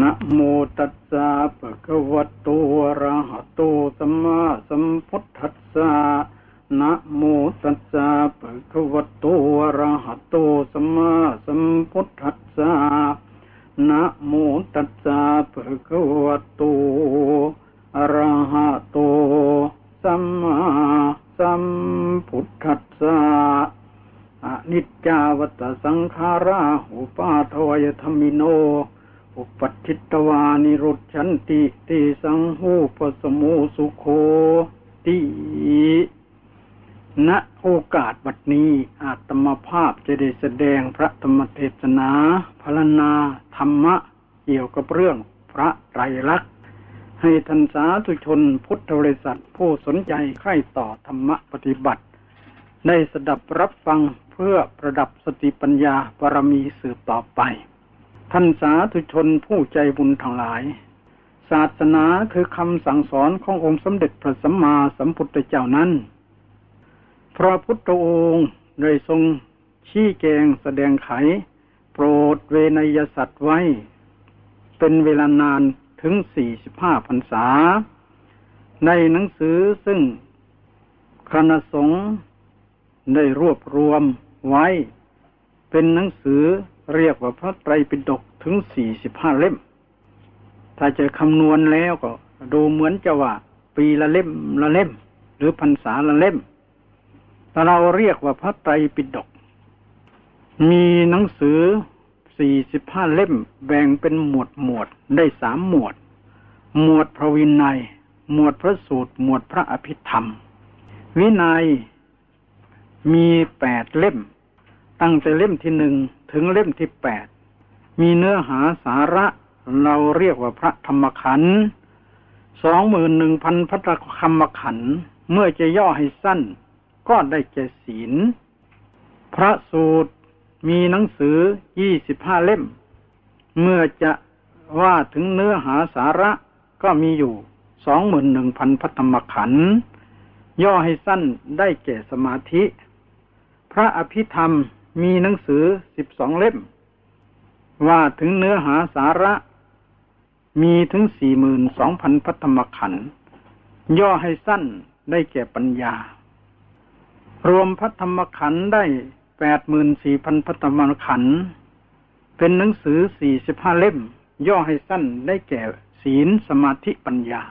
นะโมตัสสะภะคะวะโตอะระหะโตสัมมาสัมพุทธัสสะนะโมตัสสะภะคะวะโตอะระหะโตสัมมาสัมพุทธัสสะนะโมตัสสะภะคะวะโตอะระหะโตสัมมาสัมพุทธัสสะอนิจจาวัตสังขาราหุปาทวยธรรมิโน อุปัชิตวานิรุชันติติสังหูปสมุสุโคติณโอกาสบัดนี้อาตมภาพจะได้แสดงพระธรรมเทศนาพรณนาธรรมะเกี่ยวกับเรื่องพระไตรลักษณ์ ให้ทันสาธุชนพุทธบริษัทผู้สนใจใคร่ต่อธรรมะปฏิบัติ ได้สดับรับฟังเพื่อประดับสติปัญญาบารมีสืบต่อไป ท่านสาธุชนผู้ใจบุญทั้งหลาย ศาสนาคือคำสั่งสอนขององค์สมเด็จพระสัมมาสัมพุทธเจ้านั้น พระพุทธองค์ได้ทรงชี้แจงแสดงไข โปรดเวนยสัตว์ไว้ เป็นเวลานานถึงสี่สิบห้าพรรษา ในหนังสือซึ่งคณะสงฆ์ได้รวบรวมไว้ เป็นหนังสือเรียกว่าพระไตรปิฎกถึงสี่สิบห้าเล่ม ถ้าจะคำนวณแล้วก็ดูเหมือนจะว่า ปีละเล่มละเล่ม หรือพรรษาละเล่มแต่เราเรียกว่าพระไตรปิฎกมีหนังสือสี่สิบห้าเล่มแบ่งเป็นหมวดหมวดได้สามหมวด หมวดพระวินัย หมวดพระสูตร หมวดพระอภิธรรม วินัยมีแปดเล่ม ตั้งแต่เล่มที่หนึ่งถึงเล่มที่แปดมีเนื้อหาสาระเราเรียกว่าพระธรรมขันธ์สองหมื่นหนึ่งพันพระธรรมขันธ์เมื่อจะย่อให้สั้น ก็ได้แก่ศีล พระสูตรมีหนังสือยี่สิบห้าเล่ม เมื่อจะว่าถึงเนื้อหาสาระก็มีอยู่สองหมื่นหนึ่งพันพระธรรมขันธ์ย่อให้สั้นได้แก่สมาธิ พระอภิธรรม มีหนังสือสิบสองเล่ม ว่าถึงเนื้อหาสาระ มีถึงสี่หมื่นสองพันพระธรรมขันย่อให้สั้นได้แก่ปัญญา รวมพระธรรมขันได้แปดหมื่นสี่พันพระธรรมขันเป็นหนังสือสี่สิบห้าเล่ม ย่อให้สั้นได้แก่ศีลสมาธิปัญญา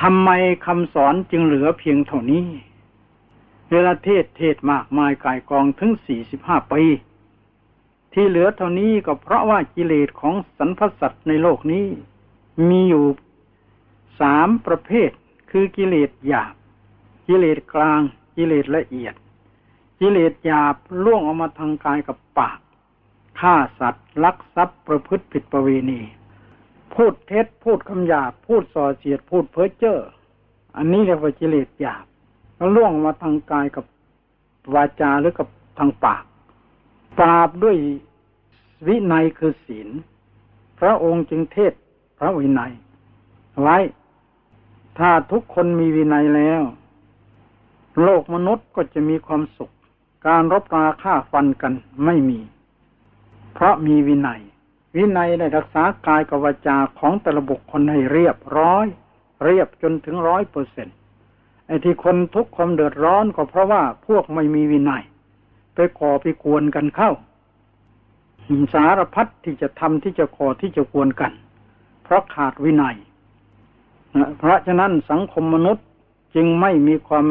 ทำไมคำสอนจึงเหลือเพียงเท่านี้ เวลาเทศเทศมากมายกายกองถึงสี่สิบห้าปี ที่เหลือเท่านี้ก็เพราะว่ากิเลสของสรรพสัตว์ในโลกนี้ มีอยู่สามประเภท คือกิเลสหยาบ กิเลสกลาง กิเลสละเอียด กิเลสหยาบล่วงออกมาทางกายกับปากฆ่าสัตว์ ลักทรัพย์ประพฤติผิดประเวณี พูดเท็จพูดคำหยาบพูดส่อเสียดพูดเพ้อเจ้ออันนี้เรียกว่ากิเลสหยาบ แล้วล่วงมาทางกายกับวาจาหรือกับทางปาก ปราบด้วยวินัยคือศีล พระองค์จึงเทศพระวินัย ไว้ ถ้าทุกคนมีวินัยแล้ว โลกมนุษย์ก็จะมีความสุข การรบราฆ่าฟันกันไม่มี เพราะมีวินัย วินัยได้รักษากายกับวาจาของแต่ละบุคคลให้เรียบร้อย เรียบจนถึงร้อยเปอร์เซ็นต์ ไอ้ที่คนทุกข์ความเดือดร้อนก็เพราะว่าพวกไม่มีวินัย ไปก่อไปกวนกันเข้าสารพัดที่จะทำที่จะก่อที่จะกวนกัน เพราะขาดวินัยเพราะฉะนั้นสังคมมนุษย์จึงไม่มีความ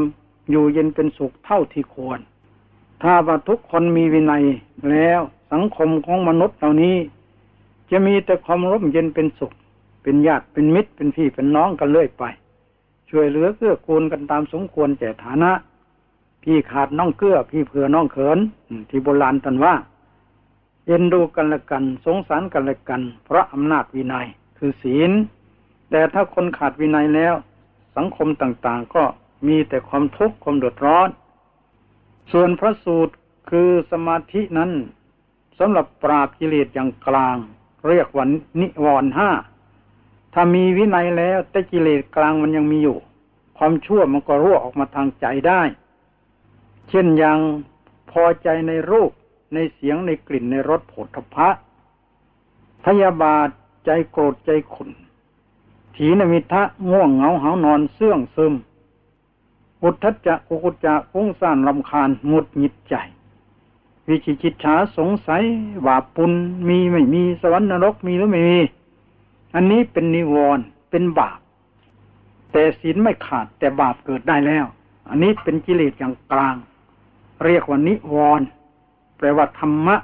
อยู่เย็นเป็นสุขเท่าที่ควร ถ้าว่าทุกคนมีวินัยแล้วสังคมของมนุษย์เหล่านี้ จะมีแต่ความร่มเย็นเป็นสุข เป็นญาติเป็นมิตรเป็นพี่เป็นน้องกันเรื่อยไป ช่วยเหลือเกื้อกูลกันตามสมควรแก่ฐานะ พี่ขาดน้องเกื้อ พี่เผื่อน้องเขิน ที่โบราณตันว่า เย็นดูกันละกัน สงสารกันละกัน เพราะอำนาจวินัยคือศีล แต่ถ้าคนขาดวินัยแล้ว สังคมต่างๆ ก็มีแต่ความทุกข์ความเดือดร้อน ส่วนพระสูตรคือสมาธินั้นสำหรับปราบกิเลสอย่างกลาง เรียกว่านิวรณ์ห้า ถ้ามีวินัยแล้ว แต่กิเลสกลางมันยังมีอยู่ ความชั่วมันก็รั่วออกมาทางใจได้ เช่นอย่างพอใจในรูปในเสียงในกลิ่นในรสผลทพะพยาบาทใจโกรธใจขุนถีนมิทะง่วงเหงาหานอนเสื่องซึมอุทธัจจะกุกุจจะฟุ้งซ่านลำคาญหงุดหงิดใจ วิจิจิตฉาสงสัยว่าปุณมีไม่มีสวรรค์นรกมีหรือไม่มี อันนี้เป็นนิวรณ์เป็นบาป แต่ศีลไม่ขาดแต่บาปเกิดได้แล้ว อันนี้เป็นกิเลสอย่างกลาง เรียกว่านิวรณ์แปลว่าธรรมะ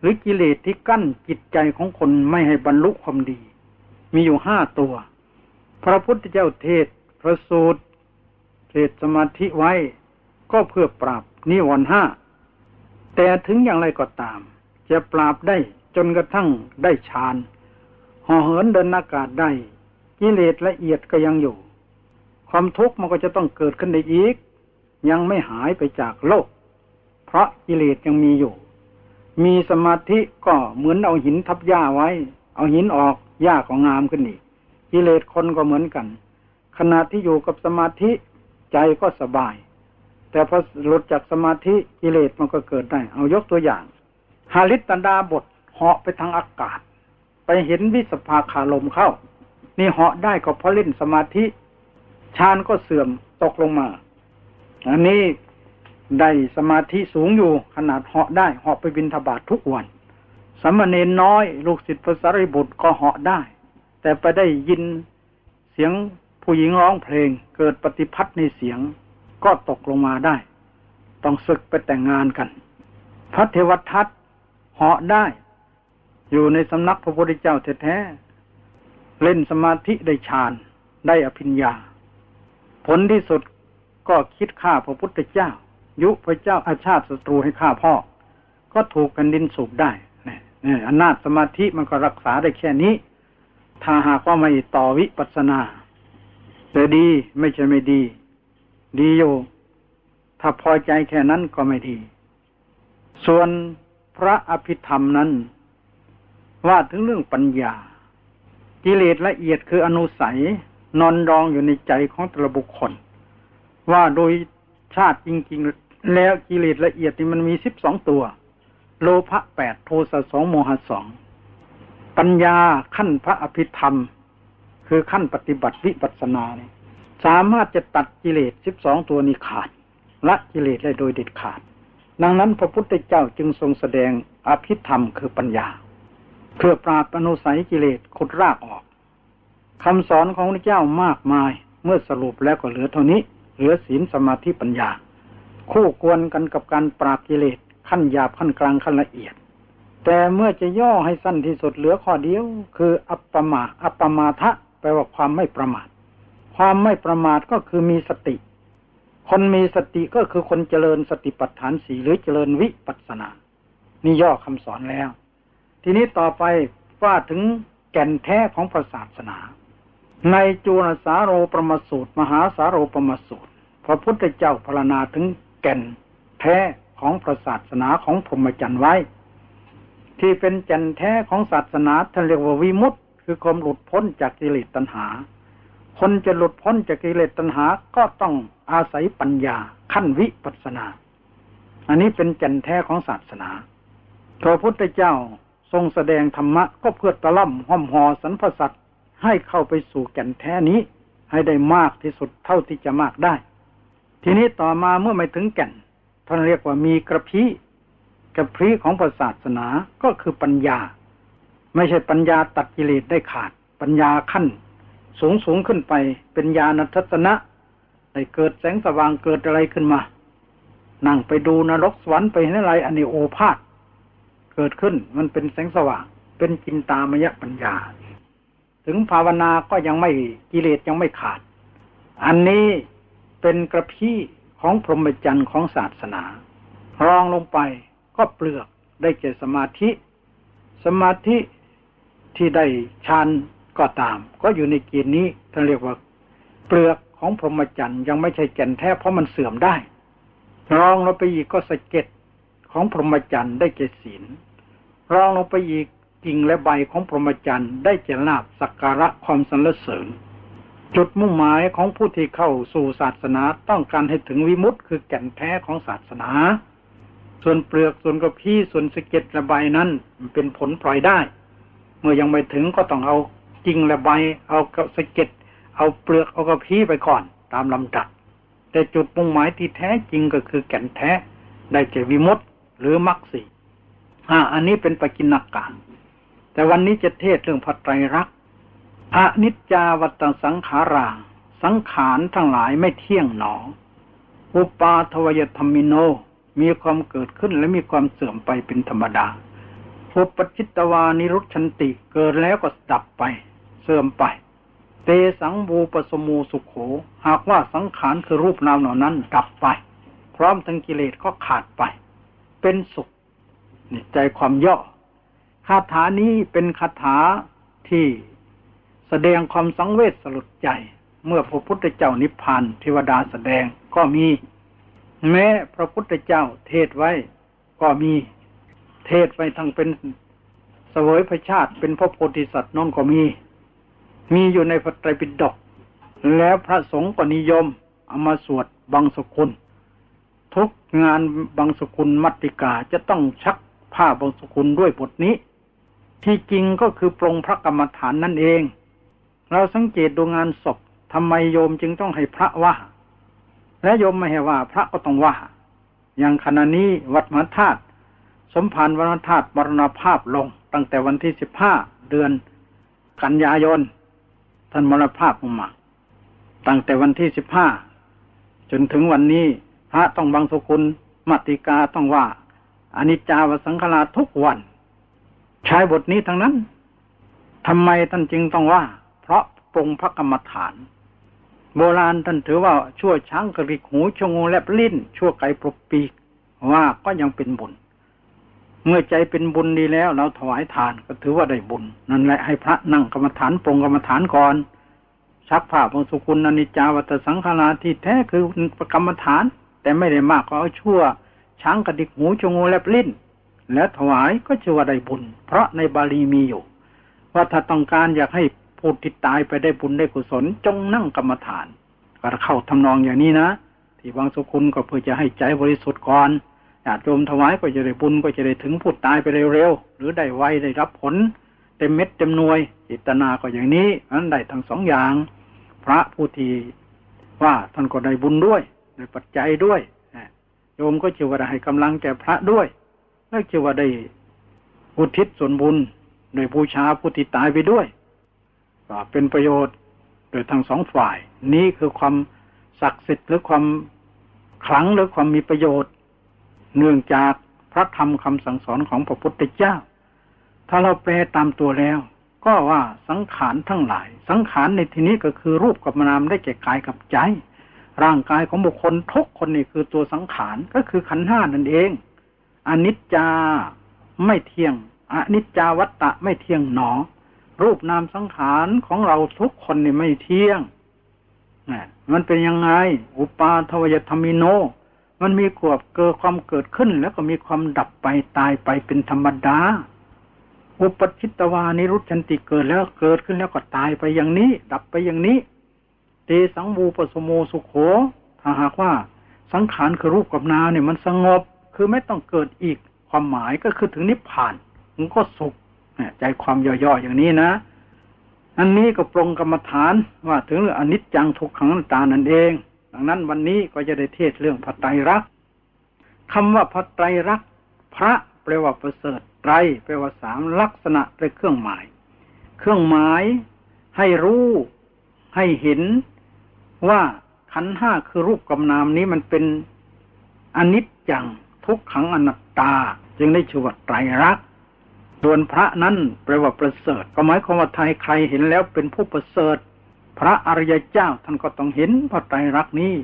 หรือกิเลสที่กั้นจิตใจของคนไม่ให้บรรลุความดี มีอยู่ห้าตัว พระพุทธเจ้าเทศพระสูตรเทศสมาธิไว้ ก็เพื่อปราบนิวรณ์ห้าแต่ถึงอย่างไรก็ตาม จะปราบได้จนกระทั่งได้ฌาน ห่อเหินเดินอากาศได้กิเลสละเอียดก็ยังอยู่ ความทุกข์มันก็จะต้องเกิดขึ้นได้อีก ยังไม่หายไปจากโลก เพราะกิเลสยังมีอยู่ มีสมาธิก็เหมือนเอาหินทับหญ้าไว้ เอาหินออกหญ้าก็งามขึ้นอีกกิเลสคนก็เหมือนกัน ขณะที่อยู่กับสมาธิใจก็สบาย แต่พอหลุดจากสมาธิกิเลสมันก็เกิดได้ เอายกตัวอย่างฮาริตตันดาบทเหาะไปทางอากาศ ไปเห็นวิสภาคาลมเข้า นี่เหาะได้ก็เพราะเล่นสมาธิฌานก็เสื่อมตกลงมา อันนี้ได้สมาธิสูงอยู่ขนาดเหาะได้เหาะไปบินทบาททุกวันสมณเณรน้อย ลูกศิษย์พระสารีบุตรก็เหาะได้ แต่ไปได้ยินเสียงผู้หญิงร้องเพลง เกิดปฏิพัทธ์ในเสียงก็ตกลงมาได้ ต้องศึกไปแต่งงานกัน พระเทวทัตเหาะได้ อยู่ในสำนักพระพุทธเจ้าแท้ๆเล่นสมาธิได้ฌานได้อภิญญา ผลที่สุดก็คิดฆ่าพระพุทธเจ้า ยุพระเจ้าอาชาติศัตรูให้ฆ่าพ่อ ก็ถูกแผ่นดินสูบได้นี่อำนาจสมาธิมันก็รักษาได้แค่นี้ ถ้าหากว่าไม่ต่อวิปัสสนา แต่ดีไม่ใช่ไม่ดี ดีอยู่ ถ้าพอใจแค่นั้นก็ไม่ดี ส่วนพระอภิธรรมนั้น ว่าถึงเรื่องปัญญา กิเลสละเอียดคืออนุสัย นอนรองอยู่ในใจของแต่ละบุคคล ว่าโดยชาติจริง ๆ แล้วกิเลสละเอียดนี่มันมีสิบสองตัว โลภะแปดโทสะสองโมหะสองปัญญาขั้นพระอภิธรรม คือขั้นปฏิบัติวิปัสสนาเนี่ยสามารถจะตัดกิเลสสิบสองตัวนี้ขาดละกิเลสได้โดยเด็ดขาด ดังนั้นพระพุทธเจ้าจึงทรงแสดงอภิธรรมคือปัญญา เพื่อปราบอนุสัยกิเลสขุดรากออกคำสอนของพระเจ้ามากมาย เมื่อสรุปแล้วก็เหลือเท่านี้ เหลือศีลสมาธิปัญญา คู่ควรกันกับการปราบกิเลสขั้นหยาบขั้นกลางขั้นละเอียด แต่เมื่อจะย่อให้สั้นที่สุดเหลือข้อเดียว คือ อัปปมา อัปปมาทะแปลว่าความไม่ประมาท ความไม่ประมาทก็คือมีสติ คนมีสติก็คือคนเจริญสติปัฏฐานสีหรือเจริญวิปัสสนา นี่ย่อคำสอนแล้ว ทีนี้ต่อไปว่าถึงแก่นแท้ของพระศาสนา ในจูนสาโรประมสูตร มหาสาโรประมสูตร พระพุทธเจ้าพรรณนาถึงแก่นแท้ของพระศาสนาของพรหมจรรย์ไว้ ที่เป็นแก่นแท้ของศาสนาท่านเรียกว่าวิมุตติ คือความหลุดพ้นจากกิเลสตัณหา คนจะหลุดพ้นจากกิเลสตัณหาก็ต้องอาศัยปัญญาขั้นวิปัสสนา อันนี้เป็นแก่นแท้ของศาสนาพระพุทธเจ้า ทรงแสดงธรรมะก็เพื่อตะล่ำห้อมหอสรรพสัตว์ให้เข้าไปสู่แก่นแท้นี้ ให้ได้มากที่สุดเท่าที่จะมากได้ ทีนี้ต่อมาเมื่อไม่ถึงแก่นท่านเรียกว่ามีกระพี้กระพี้ของศาสนาก็คือปัญญา ไม่ใช่ปัญญาตัดกิเลสได้ขาด ปัญญาขั้น สูงสูงขึ้นไปเป็นญาณทัศนะได้เกิดแสงสว่างเกิดอะไรขึ้นมา นั่งไปดูนรกสวรรค์ไปเห็นอะไรอันนี้โอภาษ เกิดขึ้นมันเป็นแสงสว่าง เป็นจินตามยปัญญา ถึงภาวนาก็ยังไม่กิเลสยังไม่ขาด อันนี้เป็นกระพี้ของพรหมจรรย์ของศาสนารองลงไปก็เปลือกได้แก่สมาธิ สมาธิที่ได้ฌานก็ตาม ก็อยู่ในเกณฑ์นี้ท่านเรียกว่า เปลือกของพรหมจรรย์ยังไม่ใช่แก่นแท้เพราะมันเสื่อมได้รองลงไปอีกก็สะเก็ด ของพรหมจรรย์ได้แก่ศีลรองลงไปอีกกิ่งและใบของพรหมจรรย์ได้แก่ลาบสักการะความสรรเสริญ จุดมุ่งหมายของผู้ที่เข้าสู่ศาสนาต้องการให้ถึงวิมุตต์คือแก่นแท้ของศาสนา ส่วนเปลือกส่วนกระพี้ส่วนสะเก็ดระใบนั้นเป็นผลปล่อยได้ เมื่อยังไม่ถึงก็ต้องเอาจริงและใบเอากระสเก็ดเอาเปลือกเอากระพี้ไปก่อนตามลำดับแต่จุดมุ่งหมายที่แท้จริงก็คือแก่นแท้ได้แก่วิมุตต์ หรือมรรคสีอ่า อันนี้เป็นปกิณการแต่วันนี้จะเทศเรื่องพระไตรลักษณ์อนิจจาวัตสังขารา สังขารทั้งหลายไม่เที่ยงหนอ อุปาทวยธรรมิโน มีความเกิดขึ้นและมีความเสื่อมไปเป็นธรรมดาภพปจิตวานิรุชันติ เกิดแล้วก็ดับไป เสื่อมไป เตสังบูปสมูสุขโข หากว่าสังขารคือรูปนามเหล่านั้น ดับไป พร้อมทั้งกิเลสก็ขาดไป เป็นสุขนี่ใจความย่อคาถานี้เป็นคาถาที่แสดงความสังเวชสลดใจ เมื่อพระพุทธเจ้านิพพานเทวดาแสดงก็มี แม้พระพุทธเจ้าเทศไว้ก็มีเทศไปทั้งเป็นเสวยพระชาติเป็นพระโพธิสัตว์น้องก็มี มีอยู่ในพระไตรปิฎกแล้วพระสงฆ์ก็นิยมเอามาสวดบังสกุล ทุกงานบังสกุลมัตติกาจะต้องชักผ้าบังสกุลด้วยบทนี้ ที่จริงก็คือปรงพระกรรมฐานนั่นเอง เราสังเกตดูงานศพทำไมโยมจึงต้องให้พระว่า และโยมไม่ให้ว่า พระก็ต้องว่า อย่างขณะนี้วัดมหาธาตุสมภารวรธาตุมรณภาพลง ตั้งแต่วันที่สิบห้าเดือน กันยายนท่านมรณภาพลงมาตั้งแต่วันที่สิบห้าจนถึงวันนี้ พระต้องบังสุกุลมัติกาต้องว่าอนิจจาวสังขารทุกวัน ใช้บทนี้ทั้งนั้นทำไมท่านจึงต้องว่า เพราะปรงพระกรรมฐาน โบราณท่านถือว่าชั่วช้างกระดิกหูชั่วงูแลบลิ้น ชั่วไก่ปลบปีกว่าก็ยังเป็นบุญ เมื่อใจเป็นบุญดีแล้ว เราถวายทานก็ถือว่าได้บุญ นั่นแหละให้พระนั่งกรรมฐานปรงกรรมฐานก่อนชักผ้าบงสุกุลอนิจจาวัตสังขาราที่แท้คือกรรมฐาน แต่ไม่ได้มากก็เอาชั่ว ช้างกระดิกหูชงูแลบลิ้น แล้วถวายก็ชื่อว่าได้บุญ เพราะในบาลีมีอยู่ ว่าถ้าต้องการอยากให้ผู้ติดตายไปได้บุญได้กุศลจงนั่งกรรมฐานก็เข้าทำนองอย่างนี้นะ ที่บางสุกุลก็เพื่อจะให้ใจบริสุทธิ์ก่อนญาติโยมถวายก็จะได้บุญก็จะได้ถึงผู้ตายไปเร็วๆหรือได้ไวได้รับผล เต็มเม็ดเต็มหน่วยจิตนาก็อย่างนี้นั้นได้ทั้งสองอย่าง พระผู้ที่ว่าท่านก็ได้บุญด้วย ปัจจัยด้วยโยมก็ชื่อว่าได้ให้กำลังแก่พระด้วยแล้วชื่อว่าได้อุทิศส่วนบุญโดยบูชาผู้ที่ตายไปด้วยก็เป็นประโยชน์โดยทั้งสองฝ่าย นี้คือความศักดิ์สิทธิ์หรือความขลังหรือความมีประโยชน์ เนื่องจากพระธรรมคำสั่งสอนของพระพุทธเจ้า ถ้าเราแปลตามตัวแล้ว ก็ว่าสังขารทั้งหลาย สังขารในที่นี้ก็คือรูปกับนามได้แก่กายกับใจ ร่างกายของบุคคลทุกคนนี่คือตัวสังขารก็คือขันห้านั่นเอง อนิจจาไม่เที่ยง อนิจจาวัตตะไม่เที่ยงหนอ รูปนามสังขารของเราทุกคนนี่ไม่เที่ยงมันเป็นยังไง อุปาทวยธรรมิโน มันมีขวบเกิดความเกิดขึ้น แล้วก็มีความดับไปตายไปเป็นธรรมดา อุปชิตวานิรุชันติเกิดแล้วเกิดขึ้นแล้วก็ตายไปอย่างนี้ ดับไปอย่างนี้ เตสังบูปสโมสุขโข ถ้าหากว่าสังขารคือรูปกับนามเนี่ยมันสงบ คือไม่ต้องเกิดอีกความหมายก็คือถึงนิพพานมันก็สุขใจความย่อๆอย่างนี้นะ อันนี้ก็ปรงกรรมฐานว่าถึงอนิจจังทุกขังตานั่นเอง ดังนั้นวันนี้ก็จะได้เทศเรื่องพระไตรลักษ์คำว่าพระไตรลักษ์พระแปลว่าประเสริฐไตรแปลว่าสามลักษณะเป็นเครื่องหมาย เครื่องหมายให้รู้ให้เห็น ว่าขันห้าคือรูปกำนามนี้มันเป็นอนิจจังทุกขังอนัตตา จึงได้ชื่อว่าไตรลักษณ์ส่วนพระนั้นแปลว่าประเสริฐ ก็หมายความว่าไทยใครเห็นแล้วเป็นผู้ประเสริฐ พระอริยเจ้าท่านก็ต้องเห็นพระไตรลักษณ์นี้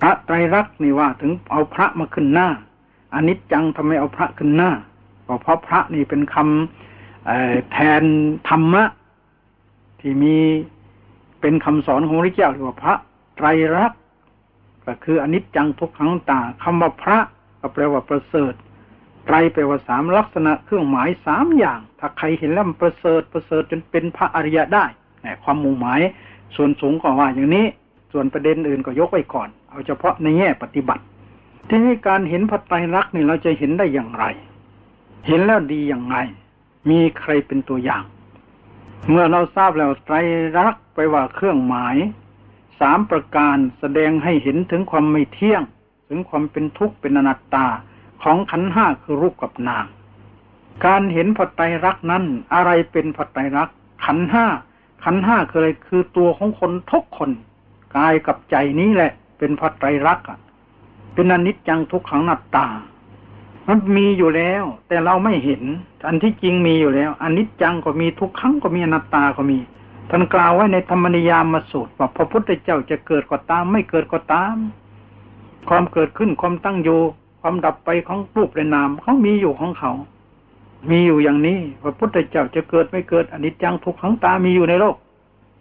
พระไตรลักษณ์นี่ว่าถึงเอาพระมาขึ้นหน้าอนนี้จังทำไมเอาพระขึ้นหน้าก็เพราะพระนี่เป็นคำแทนธรรมะ ที่มี เป็นคำสอนของพระเจ้าที่ว่าพระไตรลักษณ์ก็คืออนิจจังทุกขังตาคำว่าพระก็แปลว่าประเสริฐไตรแปลว่าสามลักษณะเครื่องหมายสามอย่าง ถ้าใครเห็นแล้วมันประเสริฐประเสริฐจนเป็นพระอริยะได้ความมุ่งหมาย ส่วนสูงก็ว่าอย่างนี้ ส่วนประเด็นอื่นก็ยกไว้ก่อน เอาเฉพาะในแง่ปฏิบัติ ทีนี้การเห็นพระไตรลักษณ์นี่เราจะเห็นได้อย่างไร เห็นแล้วดีอย่างไร มีใครเป็นตัวอย่าง เมื่อเราทราบแล้วไตรลักษณ์ไปว่าเครื่องหมายสามประการแสดงให้เห็นถึงความไม่เที่ยง ถึงความเป็นทุกข์เป็นอนัตตาของขันห้าคือรูปกับนาม การเห็นพระไตรลักษ์นั้น อะไรเป็นพระไตรลักษ์ขันห้าขันห้าคืออะไรคือตัวของคนทุกคนกายกับใจนี้แหละ เป็นพระไตรลักษ์เป็นอนิจจังทุกขังนัตตา มันมีอยู่แล้ว แต่เราไม่เห็น อันที่จริงมีอยู่แล้วอันนิจจังก็มีทุกขังก็มีอนัตตาก็มีท่านกล่าวไว้ในธรรมนิยามมาสูตรว่าพระพุทธเจ้าจะเกิดก็ตาม ไม่เกิดก็ตาม ความเกิดขึ้นความตั้งอยู่ ความดับไปของรูปและนามเขามีอยู่ของเขา มีอยู่อย่างนี้พระพุทธเจ้าจะเกิดไม่เกิดอนิจจังทุกขังตามีอยู่ในโลก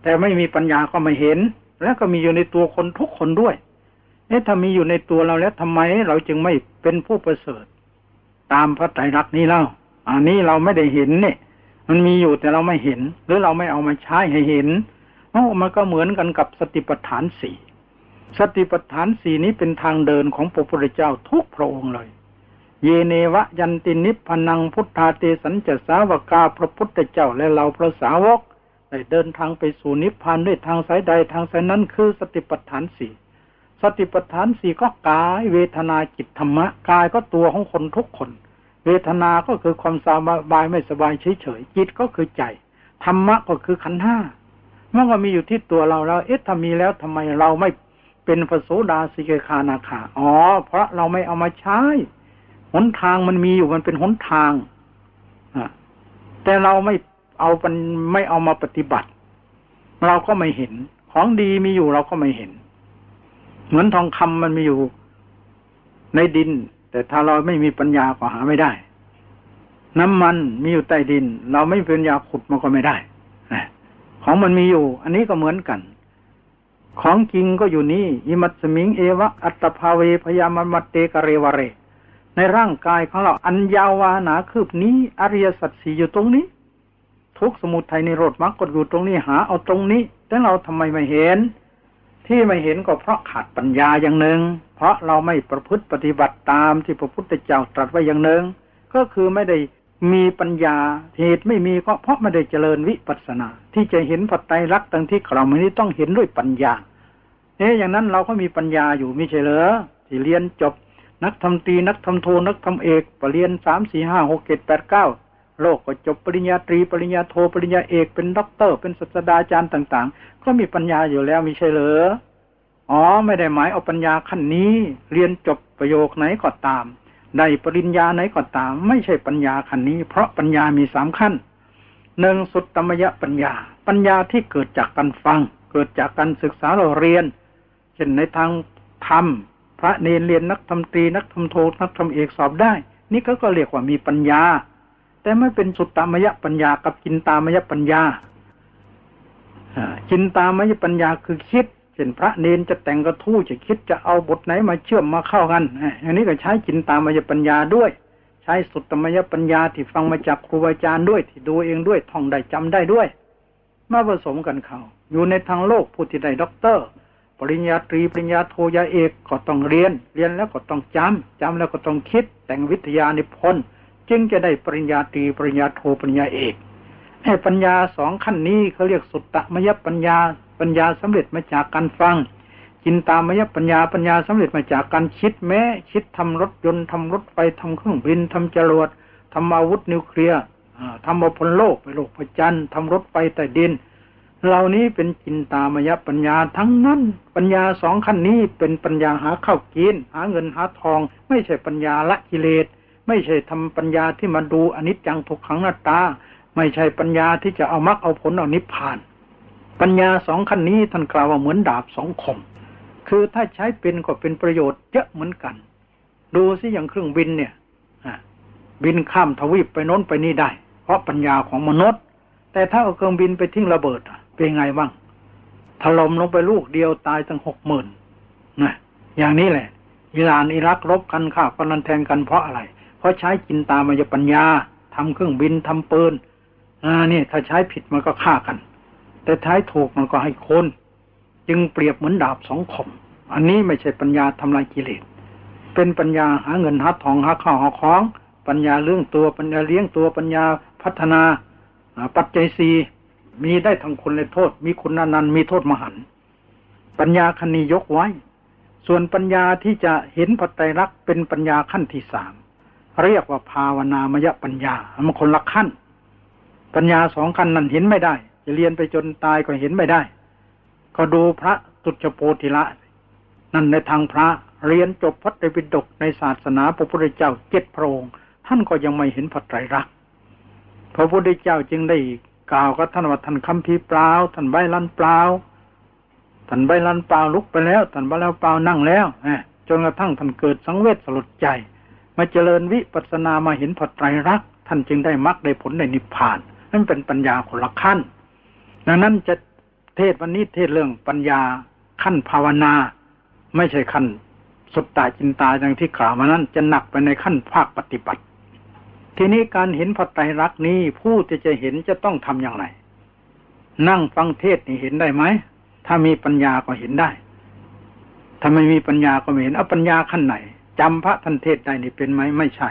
แต่ไม่มีปัญญาก็ไม่เห็น และก็มีอยู่ในตัวคนทุกคนด้วยเอ๊ะถ้ามีอยู่ในตัวเราแล้วทำไมเราจึงไม่เป็นผู้ประเสริฐ ตามพระไตรลักษณ์นี้เล่าอันนี้เราไม่ได้เห็นเนี่ย มันมีอยู่แต่เราไม่เห็น หรือเราไม่เอามาใช้ให้เห็นเอ้มันก็เหมือนกันกับสติปัฏฐานสี่สติปัฏฐานสี่นี้เป็นทางเดินของพระพุทธเจ้าทุกพระองค์เลย เยเนวะยันตินิพพนังพุทธาเตสัญจสาวกาพระพุทธเจ้าและเราพระสาวกได้เดินทางไปสู่นิพพานด้วยทางสายใดทางสายนั้นคือสติปัฏฐานสี่ ติปัฏฐานสี่ก็กาย เวทนาจิตธรรมะกายก็ตัวของคนทุกคน เวทนาก็คือความสบายไม่สบายเฉยๆจิตก็คือใจธรรมะก็คือขันห้ามันก็มีอยู่ที่ตัวเราแล้ว เอ๊ะถ้ามีแล้วทำไมเราไม่เป็นพระโสดาสิกขานาคาอ๋อ เพราะเราไม่เอามาใช้หนทางมันมีอยู่มันเป็นหนทางแต่เราไม่เอามันไม่เอามาปฏิบัติ เราก็ไม่เห็น ของดีมีอยู่เราก็ไม่เห็น เหมือนทองคำมันมีอยู่ในดิน แต่ถ้าเราไม่มีปัญญาก็หาไม่ได้ น้ำมันมีอยู่ใต้ดิน เราไม่เป็นยาขุดมันก็ไม่ได้ของมันมีอยู่ อันนี้ก็เหมือนกัน ของจริงก็อยู่นี่อิมัตสมิงเอวะอัตภาเวพยามันมัตเตกเรวเร ในร่างกายของเราอันยาวานาคืบนี้ อริยสัจสี่อยู่ตรงนี้ ทุกสมุทัยในรถมรรคกดอยู่ตรงนี้หาเอาตรงนี้ แต่เราทำไมไม่เห็น ที่ไม่เห็นก็เพราะขาดปัญญาอย่างหนึ่งเพราะเราไม่ประพฤติปฏิบัติตามที่พระพุทธเจ้าตรัสไว้อย่างหนึ่งก็คือไม่ได้มีปัญญาเหตุไม่มีก็เพราะไม่ได้เจริญวิปัสสนา ที่จะเห็นปัจจัยรักตั้งที่เราไม่ได้ต้องเห็นด้วยปัญญาเอ๊ะอย่างนั้นเราก็มีปัญญาอยู่ม่ใช่เหรอที่เรียนจบ นักทำตีนักทำโทนักทำเอกปรริญญาสามสี่ห้าหกเจ็ดแปดเก้า โลกก็จบปริญญาตรี ปริญญาโทปริญญาเอกเป็นด็อกเตอร์ เป็นศาสตราจารย์ต่างๆ ก็มีปัญญาอยู่แล้วไม่ใช่เหรออ๋อ ไม่ได้หมายเอาปัญญาขั้นนี้ เรียนจบประโยคไหนก็ตามได้ปริญญาไหนก็ตาม ไม่ใช่ปัญญาขั้นนี้ เพราะปัญญามีสามขั้นหนึ่งสุตมยปัญญา ปัญญาที่เกิดจากการฟัง เกิดจากการศึกษาเล่าเรียน เช่นในทางธรรม พระเณรเรียนนักธรรมตรีนักธรรมโทนักธรรมเอกสอบได้ นี่ก็ก็เรียกว่ามีปัญญา แต่ไม่เป็นสุดตามยปัญญากับกินตามยปัญญาจินตามยปัญญาคือคิดเช่นพระเณรจะแต่งกระทู้จะคิดจะเอาบทไหนมาเชื่อมมาเข้ากันอันนี้ก็ใช้จินตามยปัญญาด้วย ใช้สุตมยปัญญาที่ฟังมาจากครูอาจารย์ด้วย ที่ดูเองด้วยท่องได้จำได้ด้วย มาผสมกันเข้าอยู่ในทางโลกผู้ที่ได้ด็อกเตอร์ ปริญญาตรีปริญญาโทยาเอกก็ต้องเรียน เรียนแล้วก็ต้องจำจำแล้วก็ต้องคิด แต่งวิทยานิพนธ์ จึงจะได้ปริญญาตรีปริญญาโทปริญญาเอกไอ้ปัญญาสองขั้นนี้เขาเรียกสุตตมยปัญญา ปัญญาสำเร็จมาจากการฟังจินตามยปัญญาปัญญาสำเร็จมาจากการคิดแม้คิดทำรถยนต์ทำรถไฟทำเครื่องบินทำจรวดทำอาวุธนิวเคลียร์ทำอาพลโลกไปโลกพระจันทร์ทำรถไฟใต้ดิน เหล่านี้เป็นจินตามยปัญญาทั้งนั้น ปัญญาสองขั้นนี้เป็นปัญญาหาข้าวกิน หาเงินหาทอง ไม่ใช่ปัญญาละกิเลส ไม่ใช่ทำปัญญาที่มาดูอนิจจังทุกขังหน้าตา ไม่ใช่ปัญญาที่จะเอามรรคเอาผลเอานิพพาน ปัญญาสองขั้นนี้ท่านกล่าวว่าเหมือนดาบสองคม คือถ้าใช้เป็นก็เป็นประโยชน์เยอะเหมือนกัน ดูสิอย่างเครื่องบินเนี่ยบินข้ามทวีปไปโน้นไปนี่ได้ เพราะปัญญาของมนุษย์ แต่ถ้าเอาเครื่องบินไปทิ้งระเบิดเป็นไงบ้างถล่มลงไปลูกเดียวตายตั้งหกหมื่นนะอย่างนี้แหละอิหร่านอิรักรบกันข้าวกันแทนกันเพราะอะไร ราะใช้จินตามายปัญญาทำเครื่องบินทำปืนอ่านี่ถ้าใช้ผิดมันก็ฆ่ากัน แต่ท้ถูกมันก็ให้คนจึงเปรียบเหมือนดาบสองคม อันนี้ไม่ใช่ปัญญาทำลายกิเลส เป็นปัญญาหาเงินหาทองหาข้าวหาของ ปัญญาเรื่องตัวปัญญาเลี้ยงตัวปัญญาพัฒนาปัจจัยสีมีได้ทั้งคุณและโทษ มีคุณนันมีโทษมหันปัญญาคณียกไว้ ส่วนปัญญาที่จะเห็นปัจจัยรักเป็นปัญญาขั้นที่สาม เรียกว่าภาวนามยปัญญา มันคนละขั้น ปัญญาสองขั้นนั้นเห็นไม่ได้ จะเรียนไปจนตายก็เห็นไม่ได้ ก็ดูพระตุจโพธิละ นั่นในทางพระเรียนจบพระไตรปิฎกในศาสนาพระพุทธเจ้าเจ็ดพระองค์ท่านก็ยังไม่เห็นพระไตรลักษณ์พระพุทธเจ้าจึงได้กล่าวกับท่านว่าท่านคำพีเปล่าท่านใบลันเปล่าท่านใบลันเปล่าลุกไปแล้วท่านใบแล้วเปล่านั่งแล้วจนกระทั่งท่านเกิดสังเวชสลดใจ มาเจริญวิปัสนามาเห็นพระไตรลักษณ์ท่านจึงได้มรรคได้ผลได้นิพพาน นั่นเป็นปัญญาคนละขั้น ดังนั้นจะเทศวันนี้เทศเรื่องปัญญาขั้นภาวนา ไม่ใช่ขั้นสุดตาจินตาอย่างที่กล่าวมานั้นจะหนักไปในขั้นภาคปฏิบัติ ทีนี้การเห็นพระไตรลักษณ์นี้ผู้ที่จะเห็นจะต้องทำอย่างไร นั่งฟังเทศนี่เห็นได้ไหม ถ้ามีปัญญาก็เห็นได้ ถ้าไม่มีปัญญาก็ไม่เห็นเอาปัญญาขั้นไหน จำพระท่านเทศได้นี่เป็นไหมไม่ใช่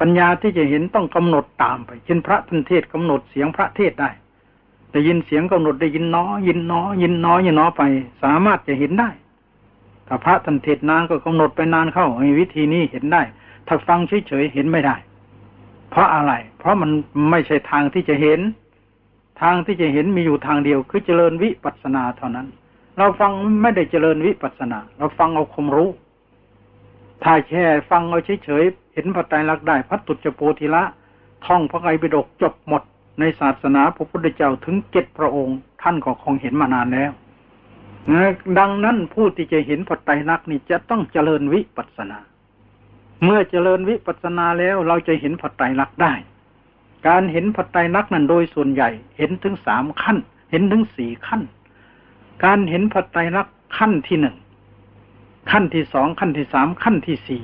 ปัญญาที่จะเห็นต้องกำหนดตามไป เช่นพระท่านเทศกำหนดเสียงพระเทศได้ได้ยินเสียงกำหนดได้ยินน้อ ยินน้อ ยินน้อยินน้อไป สามารถจะเห็นได้ถ้าพระท่านเทศนานก็กำหนดไปนานเข้าในวิธีนี้เห็นได้ ถ้าฟังเฉยๆเห็นไม่ได้ เพราะอะไร เพราะมันไม่ใช่ทางที่จะเห็น ทางที่จะเห็นมีอยู่ทางเดียว คือเจริญวิปัสสนาเท่านั้น เราฟังไม่ได้เจริญวิปัสสนา เราฟังเอาความรู้ ถ้าแค่ฟังเอาเฉยๆเห็นพระไตรลักษณ์ได้พระตุจโพธิละ ท่องพระไตรปิฎกจบหมด ในศาสนาพระพุทธเจ้าถึงเจ็ดพระองค์ ท่านก็คงเห็นมานานแล้วดังนั้นผู้ที่จะเห็นปัจไตรลักษณ์นี่จะต้องเจริญวิปัสนา เมื่อเจริญวิปัสนาแล้วเราจะเห็นปัจไตรลักษณ์ได้ การเห็นปัจไตรลักษณ์นั้นโดยส่วนใหญ่ เห็นถึงสามขั้น เห็นถึงสี่ขั้น การเห็นปัจไตรลักษณ์ขั้นที่หนึ่ง ขั้นที่สองขั้นที่สามขั้นที่สี่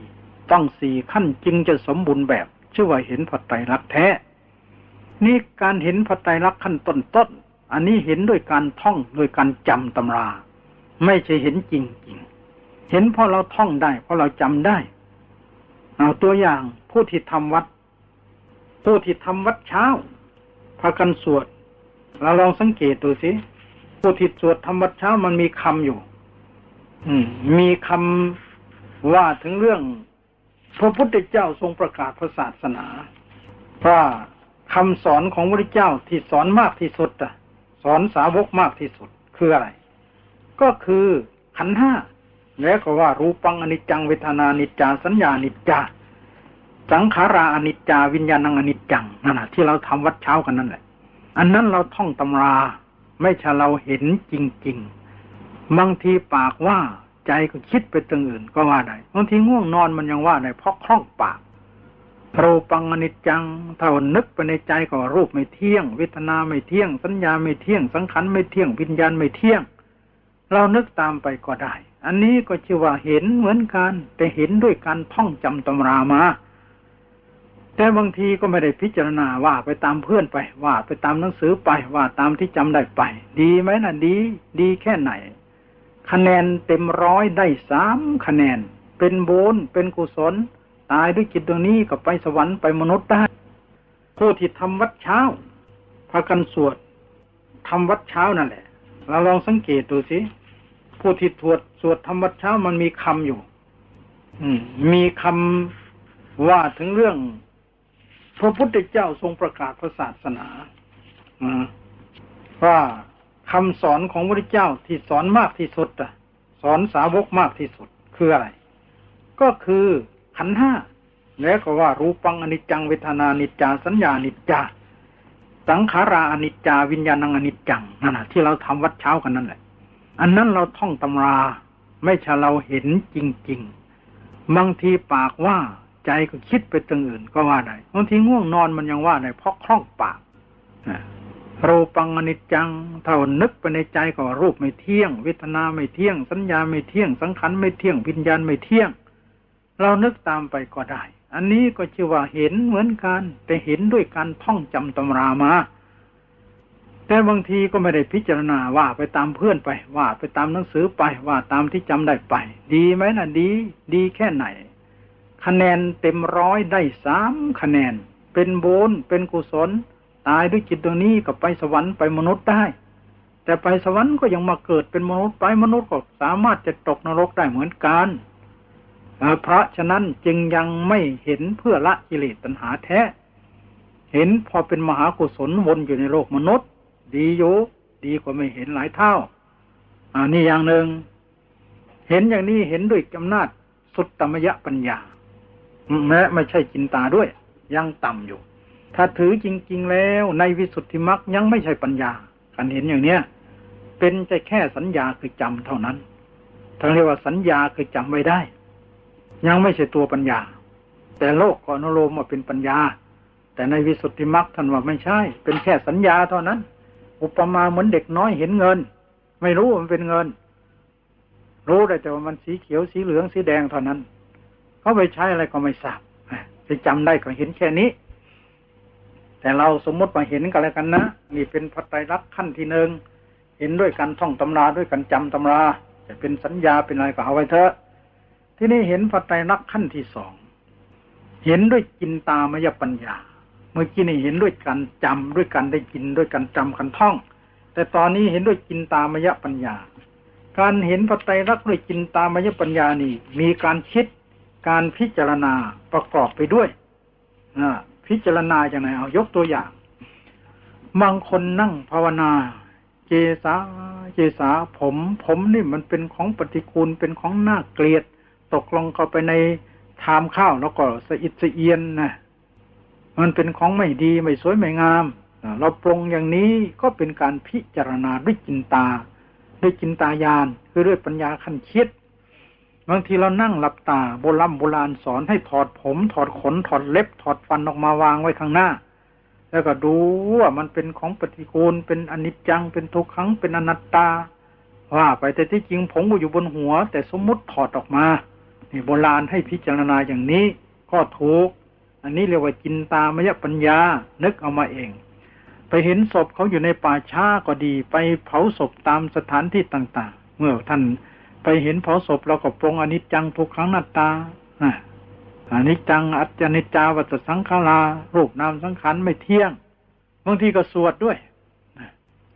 ต้องสี่ขั้นจึงจะสมบูรณ์แบบชื่อว่าเห็นปัจไตรลักษณ์แท้ นี่การเห็นปัจไตรลักษณ์ขั้นต้นต้นอันนี้เห็นด้วยการท่องโดยการจำตำรา ไม่ใช่เห็นจริงจริงเห็นเพราะเราท่องได้ เพราะเราจำได้ เอาตัวอย่างผู้ที่ทำวัด ผู้ที่ทำวัดเช้าพากันสวดเราลองสังเกตดูสิผู้ที่สวดทำวัดเช้ามันมีคำอยู่ มีคำว่าถึงเรื่อง พระพุทธเจ้าทรงประกาศพระศาสนาว่าคำสอนของพระเจ้าที่สอนมากที่สุดอะสอนสาวกมากที่สุดคืออะไร ก็คือขันห้าแล้วก็ว่ารูปังอนิจจังเวทนานิจจาสัญญานิจจาสังขาราอนิจจาวิญญาณังอนิจจังนั่นแหะที่เราทำวัดเช้ากันนั่นแหละ อันนั้นเราท่องตำรา ไม่ใช่เราเห็นจริง ๆ บางทีปากว่าใจก็คิดไปตึงอื่นก็ว่าได้บางทีง่วงนอนมันยังว่าได้เพราะคล่องปากรูปังอนิจจังถ้านึกไปในใจก็รูปไม่เที่ยง เวทนาไม่เที่ยง สัญญาไม่เที่ยง สังขารไม่เที่ยงวิญญาณไม่เที่ยง เรานึกตามไปก็ได้ อันนี้ก็ชื่อว่าเห็นเหมือนกัน แต่เห็นด้วยการท่องจำตำรามา แต่บางทีก็ไม่ได้พิจารณาว่าไปตามเพื่อนไป ว่าไปตามหนังสือไปว่าตามที่จำได้ไป ดีไหมนะ่ะดี ดีแค่ไหน คะแนนเต็มร้อยได้สามคะแนน เป็นโบนเป็นกุศล ตายด้วยจิตตรงนี้ก็ไปสวรรค์ไปมนุษย์ได้ผู้ที่ทำวัดเช้าพากันสวดทำวัดเช้านั่นแหละ เราลองสังเกตดูสิผู้ที่สวดสวดธรรมวัดเช้ามันมีคำอยู่ อืม มีคำว่าถึงเรื่อง พระพุทธเจ้าทรงประกาศพระศาสนาว่า คำสอนของพระเจ้าที่สอนมากที่สุดอะสอนสาวกมากที่สุดคืออะไร ก็คือขันห้าแล้วก็ว่ารูปังอนิจจังเวทนานิจจาสัญญานิจจา สังขาราอนิจจาวิญญาณังอนิจจังนั่นแหะที่เราทำวัดเช้ากันนั่นแหละ อันนั้นเราท่องตำรา ไม่ใช่เราเห็นจริง ๆ บางทีปากว่าใจก็คิดไปตึงอื่นก็ว่าได้บางทีง่วงนอนมันยังว่าได้เพราะคล่องปาก รูปังอนิจจังเท่านึกไปในใจก็รูปไม่เที่ยง เวทนาไม่เที่ยง สัญญาไม่เที่ยง สังขารไม่เที่ยงวิญญาณไม่เที่ยง เรานึกตามไปก็ได้ อันนี้ก็ชื่อว่าเห็นเหมือนกัน แต่เห็นด้วยการท่องจำตำรามา แต่บางทีก็ไม่ได้พิจารณาว่าไปตามเพื่อนไป ว่าไปตามหนังสือไปว่าตามที่จำได้ไป ดีไหมนะ่ะดี ดีแค่ไหน คะแนนเต็มร้อยได้สามคะแนน เป็นโบุญเป็นกุศล ตายด้วยจิตตรงนี้ก็ไปสวรรค์ไปมนุษย์ได้ แต่ไปสวรรค์ก็ยังมาเกิดเป็นมนุษย์ไปมนุษย์ก็สามารถจะตกนรกได้เหมือนกันเพราะฉะนั้นจึงยังไม่เห็นเพื่อละกิเลสตัณหาแท้ เห็นพอเป็นมหากุศลวนอยู่ในโลกมนุษย์ ดีอยู่ดีกว่าไม่เห็นหลายเท่าอันนี้อย่างหนึ่ง เห็นอย่างนี้เห็นด้วยอำนาจสุดตมยะปัญญาแม้ไม่ใช่จินตาด้วย ยังต่ำอยู่ ถ้าถือจริง ๆ แล้วในวิสุทธิมรรคยังไม่ใช่ปัญญาการเห็นอย่างเนี้ยเป็นใจแค่สัญญาคือจำเท่านั้นทั้งเรียกว่าสัญญาคือจำไว้ได้ ยังไม่ใช่ตัวปัญญา แต่โลกก็อนุโลมว่าเป็นปัญญา แต่ในวิสุทธิมรรคท่านว่าไม่ใช่ เป็นแค่สัญญาเท่านั้น อุปมาเหมือนเด็กน้อยเห็นเงิน ไม่รู้ว่ามันเป็นเงิน รู้แต่ว่ามันสีเขียวสีเหลืองสีแดงเท่านั้น เขาไปใช้อะไรก็ไม่ทราบจะจำได้ก็เห็นแค่นี้ แต่เราสมมติมาเห็นกันแล้วกันนะนี่เป็นพัตไตรลักษณ์ขั้นที่หนึ่งเห็นด้วยกันท่องตำราด้วยกันจำตำราจะเป็นสัญญาเป็นอะไรก็เอาไว้เถอะ ที่นี่เห็นพัตไตรลักษณ์ขั้นที่สองเห็นด้วยจินตามยปัญญา เมื่อกี้นี่เห็นด้วยกันจำด้วยกันได้กินด้วยกันจำกันท่อง แต่ตอนนี้เห็นด้วยจินตามยปัญญา การเห็นปัตไตรลักษณ์ด้วยจินตามยปัญญานี่ มีการคิดการพิจารณาประกอบไปด้วย พิจารณาอย่างไรเอายกตัวอย่าง บางคนนั่งภาวนา เจสาเจสาผม ผมนี่มันเป็นของปฏิกูลเป็นของน่าเกลียด ตกลงเข้าไปในทามข้าวแล้วก็สะอิดสะเอียนนะมันเป็นของไม่ดีไม่สวยไม่งาม เราปรงอย่างนี้ก็เป็นการพิจารณาด้วยจินตา ด้วยจินตายานคือด้วยปัญญาขั้นคิด บางทีเรานั่งหลับตาโบราณโบราณสอนให้ถอดผม ถอดขนถอดเล็บ ถอดฟันออกมาวางไว้ข้างหน้า แล้วก็ดูว่ามันเป็นของปฏิกูลเป็นอนิจจังเป็นทุกขังเป็นอนัตตา ว่าไปแต่ที่จริงผมก็อยู่บนหัว แต่สมมุติถอดออกมานี่โบราณให้พิจารณาอย่างนี้ก็ถูก อันนี้เรียกว่าจินตามยปัญญา นึกเอามาเอง ไปเห็นศพเขาอยู่ในป่าช้าก็ดี ไปเผาศพตามสถานที่ต่าง ๆ เมื่อท่าน ไปเห็นเผาศพเราก็ปรงอนิจจังทุกครั้งนัตตาอนิจจังอัจจนิจจาวัตสังขารารูปนามสังขารไม่เที่ยง บางทีก็สวดด้วย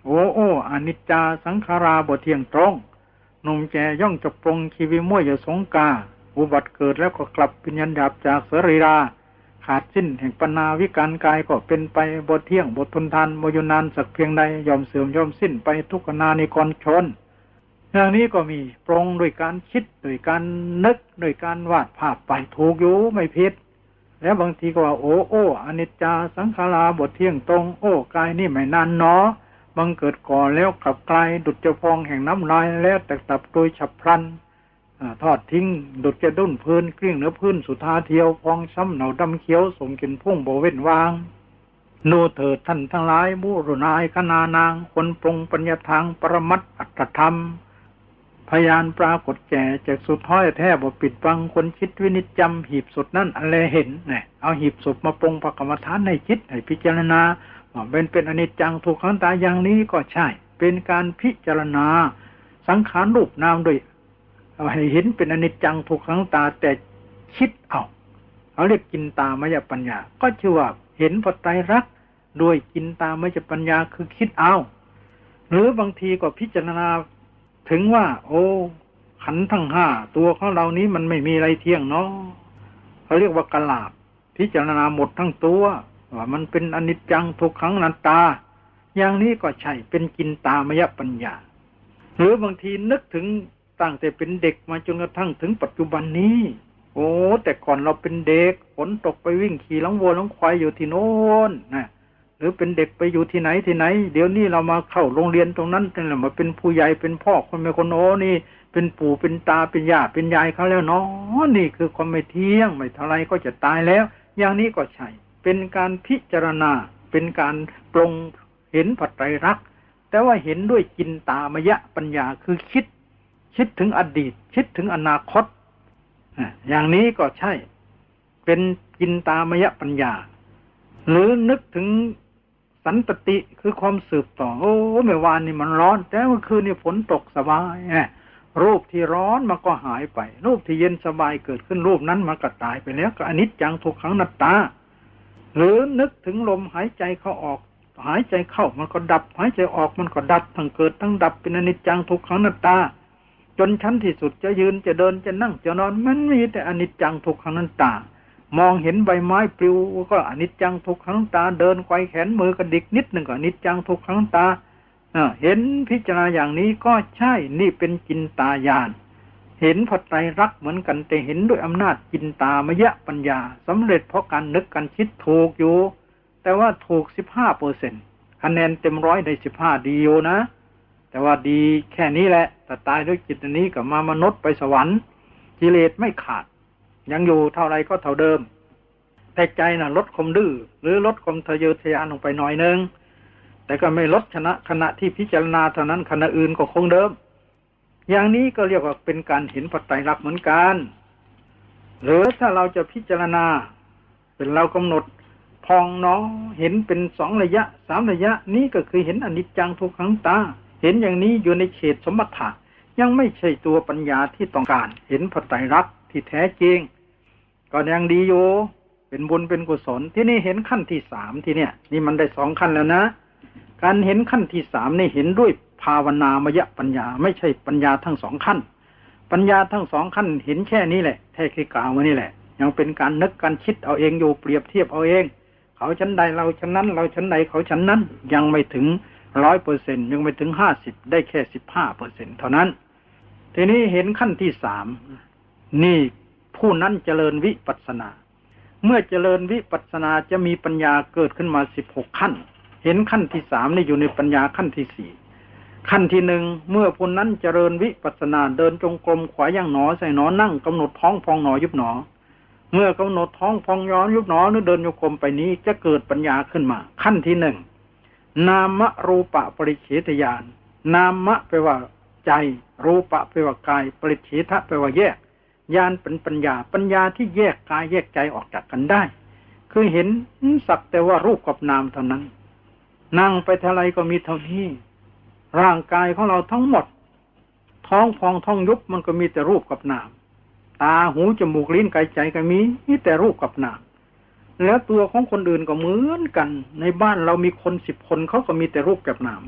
โอ้โอ้อนิจจาสังขาราบทเที่ยงตรงนมแจย่องจะปรงชีวิมุ่ยอย่าสงกา อุบัติเกิดแล้วก็กลับปิญญาดับจากเสรีรา ขาดสิ้นแห่งปนาวิการกายก็เป็นไปบทเที่ยงบททนทานโมยุนานสักเพียงใดยอมเสื่อมยอมสิ้นไปทุกนานิกรชน อย่างนี้ก็มีปรงโดยการคิดโดยการนึกโดยการวาดภาพไปถูกอยู่ไม่ผิด แล้วบางทีก็ว่าโอ้โอ้อนิจจาสังขาราบทเที่ยงตรง โอ้กายนี่ไม่นานเนาะบังเกิดก่อนแล้วกลับกลายดุจจะฟองแห่งน้ำลายแล้วแตกตับโดยฉับพลันอทอดทิ้ง ดุจจะดุนพื้นกลิ้งเนื้อพื้นสุธาเทียวฟองช้ำเหนาดำเขียวส่งกินพุ่งโบเว้นวาง โนเถิดท่านทั้งหลายบุรุนายคนานาง คนปรงปัญญาทางปรมัตอัตธรรม พยานปรากฏแก่จากสุดท้อยแท้บ่ปิดบังคนคิดวินิจจำหีบสุดนั่นอะไรเห็นเนี่ยเอาหีบศพมาปรงพระกรรมฐานในคิดให้พิจารณาว่าเป็นเป็นอนิจจังถูกขังตาอย่างนี้ก็ใช่ เป็นการพิจารณา สังขารรูปนามด้วยให้เห็นเป็นอนิจจังถูกขังตาแต่คิดเอาเขาเรียกกินตามยปัญญา ก็ชื่อว่าเห็นปไตรรักด้วยกินตามยปัญญาคือคิดเอา หรือบางทีก็พิจารณา ถึงว่า โอ้ ขันทั้งห้าตัวของเรานี้มันไม่มีอะไรเที่ยงเนาะเขาเรียกว่ากลาบพิจารณาหมดทั้งตัวว่ามันเป็นอนิจจังทุกขังนันตา อย่างนี้ก็ใช่เป็นกินตามยปัญญา หรือบางทีนึกถึงตั้งแต่เป็นเด็กมาจนกระทั่งถึงปัจจุบันนี้ โอ้ แต่ก่อนเราเป็นเด็กฝนตกไปวิ่งขี่ลังวัวลังควายอยู่ที่โน้นนะ รือเป็นเด็กไปอยู่ที่ไหนที่ไหน เดี๋ยวนี้เรามาเข้าโรงเรียนตรงนั้นเป็นมาเป็นผู้ใหญ่เป็นพ่อคนเป็นคนโอ้นี่ เป็นปู่เป็นตาเป็นย่าเป็นยายเขาแล้วเนาะนี่คือความไม่เที่ยงไม่เท่าไรก็จะตายแล้ว อย่างนี้ก็ใช่เป็นการพิจารณาเป็นการปรงเห็นปัจจัยรักแต่ว่าเห็นด้วยจินตามยะปัญญาคือคิด คิดถึงอดีต คิดถึงอนาคตอย่างนี้ก็ใช่ เป็นจินตามยะปัญญา หรือนึกถึง สันตติคือความสืบต่อ โอ้เมื่อวานนี่มันร้อน แต่เมื่อคืนนี่ฝนตกสบายรูปที่ร้อนมันก็หายไป รูปที่เย็นสบายเกิดขึ้นรูปนั้นมันก็ตายไปแล้วก็อนิจจังทุกขังนัตตา หรือนึกถึงลมหายใจเข้าออก หายใจเข้ามันก็ดับ หายใจออกมันก็ดับทั้งเกิดทั้งดับเป็นอนิจจังทุกขังนัตตา จนชั้นที่สุดจะยืนจะเดินจะนั่งจะนอนมันมีแต่อนิจจังทุกขังนัตตา มองเห็นใบไม้ปลิวก็อนิจจังทุกขังตาเดินไกวแขนมือกระดิกนิดหนึ่งก็อนิจจังทุกขังตาเห็นพิจารณาอย่างนี้ก็ใช่นี่เป็นจินตายานเห็นพอใจรักเหมือนกันแต่เห็นด้วยอำนาจจินตามยะปัญญาสำเร็จเพราะการนึกการคิดถูกอยู่ แต่ว่าถูกสิบห้าเปอร์เซ็นคะแนนเต็มร้อยได้สิบห้าดีอยู่นะ แต่ว่าดีแค่นี้แหละแต่ตายด้วยจิตนี้กับมามนุษย์ไปสวรรค์กิเลสไม่ขาด ยังอยู่เท่าไรก็เท่าเดิม แต่ใจนะ่ะ ลดคมดื้อหรือลดคมทะเยอทะยานลงไปหน่อยนึง แต่ก็ไม่ลดชนะขณะที่พิจารณาเท่านั้นขณะอื่นก็คงเดิม อย่างนี้ก็เรียกว่าเป็นการเห็นปัจจัยรักเหมือนกัน หรือถ้าเราจะพิจารณา เป็นเรากำหนดพองน้องเห็นเป็นสองระยะสามระยะ นี้ก็คือเห็นอนิจจังทุกขังตา เห็นอย่างนี้อยู่ในเขตสมบัติยังไม่ใช่ตัวปัญญาที่ต้องการ เห็นปัจจัยรักที่แท้จริง ก็ยังดีอยู่ เป็นบุญเป็นกุศล ที่นี่เห็นขั้นที่สามที่เนี่ย นี่มันได้สองขั้นแล้วนะ การเห็นขั้นที่สามนี่เห็นด้วยภาวนามยปัญญา ไม่ใช่ปัญญาทั้งสองขั้น ปัญญาทั้งสองขั้นเห็นแค่นี้แหละแท้คือกล่าวมานี่แหละ ยังเป็นการนึกการคิดเอาเองอยู่เปรียบเทียบเอาเอง เขาชั้นใดเราชั้นนั้น เราชั้นใดเขาชั้นนั้น ยังไม่ถึงร้อยเปอร์เซ็นยังไม่ถึงห้าสิบได้แค่สิบห้าเปอร์เซ็นเท่านั้น ทีนี้เห็นขั้นที่สามนี่ ผู้นั้นเจริญวิปัสนา เมื่อเจริญวิปัสนาจะมีปัญญาเกิดขึ้นมาสิบหกขั้น เห็นขั้นที่สามนี่อยู่ในปัญญาขั้นที่สี่ขั้นที่หนึ่งเมื่อคนนั้นเจริญวิปัสนาเดินจงกรมขวาย่างหนอใส่หนอนั่งกำหนดท้องพองหนอยุบหนอ เมื่อกำหนดท้องพองย้อนยุบหนอหรือเดินโยกรมไปนี้จะเกิดปัญญาขึ้นมา ขั้นที่หนึ่งนามรูปะปริเฉทญาณนามะแปลว่าใจ รูปะแปลว่ากาย ปริเฉทะแปลว่าแยก ญาณเป็นปัญญา ปัญญาที่แยกกายแยกใจออกจากกันได้ คือเห็นสักแต่ว่ารูปกับนามเท่านั้น นั่งไปเท่าไรก็มีเท่านี้ ร่างกายของเราทั้งหมด ท้องพองท้องยุบมันก็มีแต่รูปกับนาม ตาหูจมูกลิ้นกายใจก็มีมีแต่รูปกับนาม แล้วตัวของคนอื่นก็เหมือนกัน ในบ้านเรามีคนสิบคนเขาก็มีแต่รูปกับนาม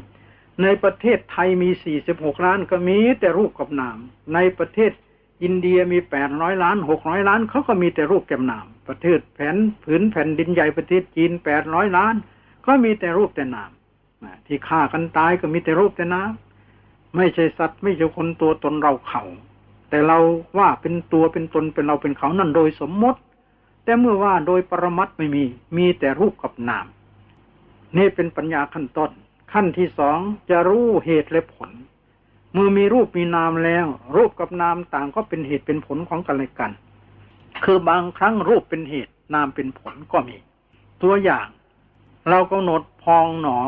ในประเทศไทยมีสี่สิบหกล้านก็มีแต่รูปกับนาม ในประเทศ อินเดียมีแปดร้อยล้านหกร้อยล้านเขาก็มีแต่รูปกับนาม ประเทศแผ่นผืนแผ่นดินใหญ่ประเทศจีนแปดร้อยล้าน ก็มีแต่รูปแต่นามที่ฆ่ากันตายก็มีแต่รูปแต่นามไม่ใช่สัตว์ไม่ใช่คนตัวตนเราเขาแต่เราว่าเป็นตัวเป็นตนเป็นเราเป็นเขานั่นโดยสมมติ แต่เมื่อว่าโดยปรมัตไม่มี มีแต่รูปกับนาม นี่เป็นปัญญาขั้นต้น ขั้นที่สองจะรู้เหตุและผล เมื่อมีรูปมีนามแล้ว รูปกับนามต่างก็เป็นเหตุเป็นผลของกันและกัน คือบางครั้งรูปเป็นเหตุนามเป็นผลก็มี ตัวอย่าง เรากำหนดพองหนอ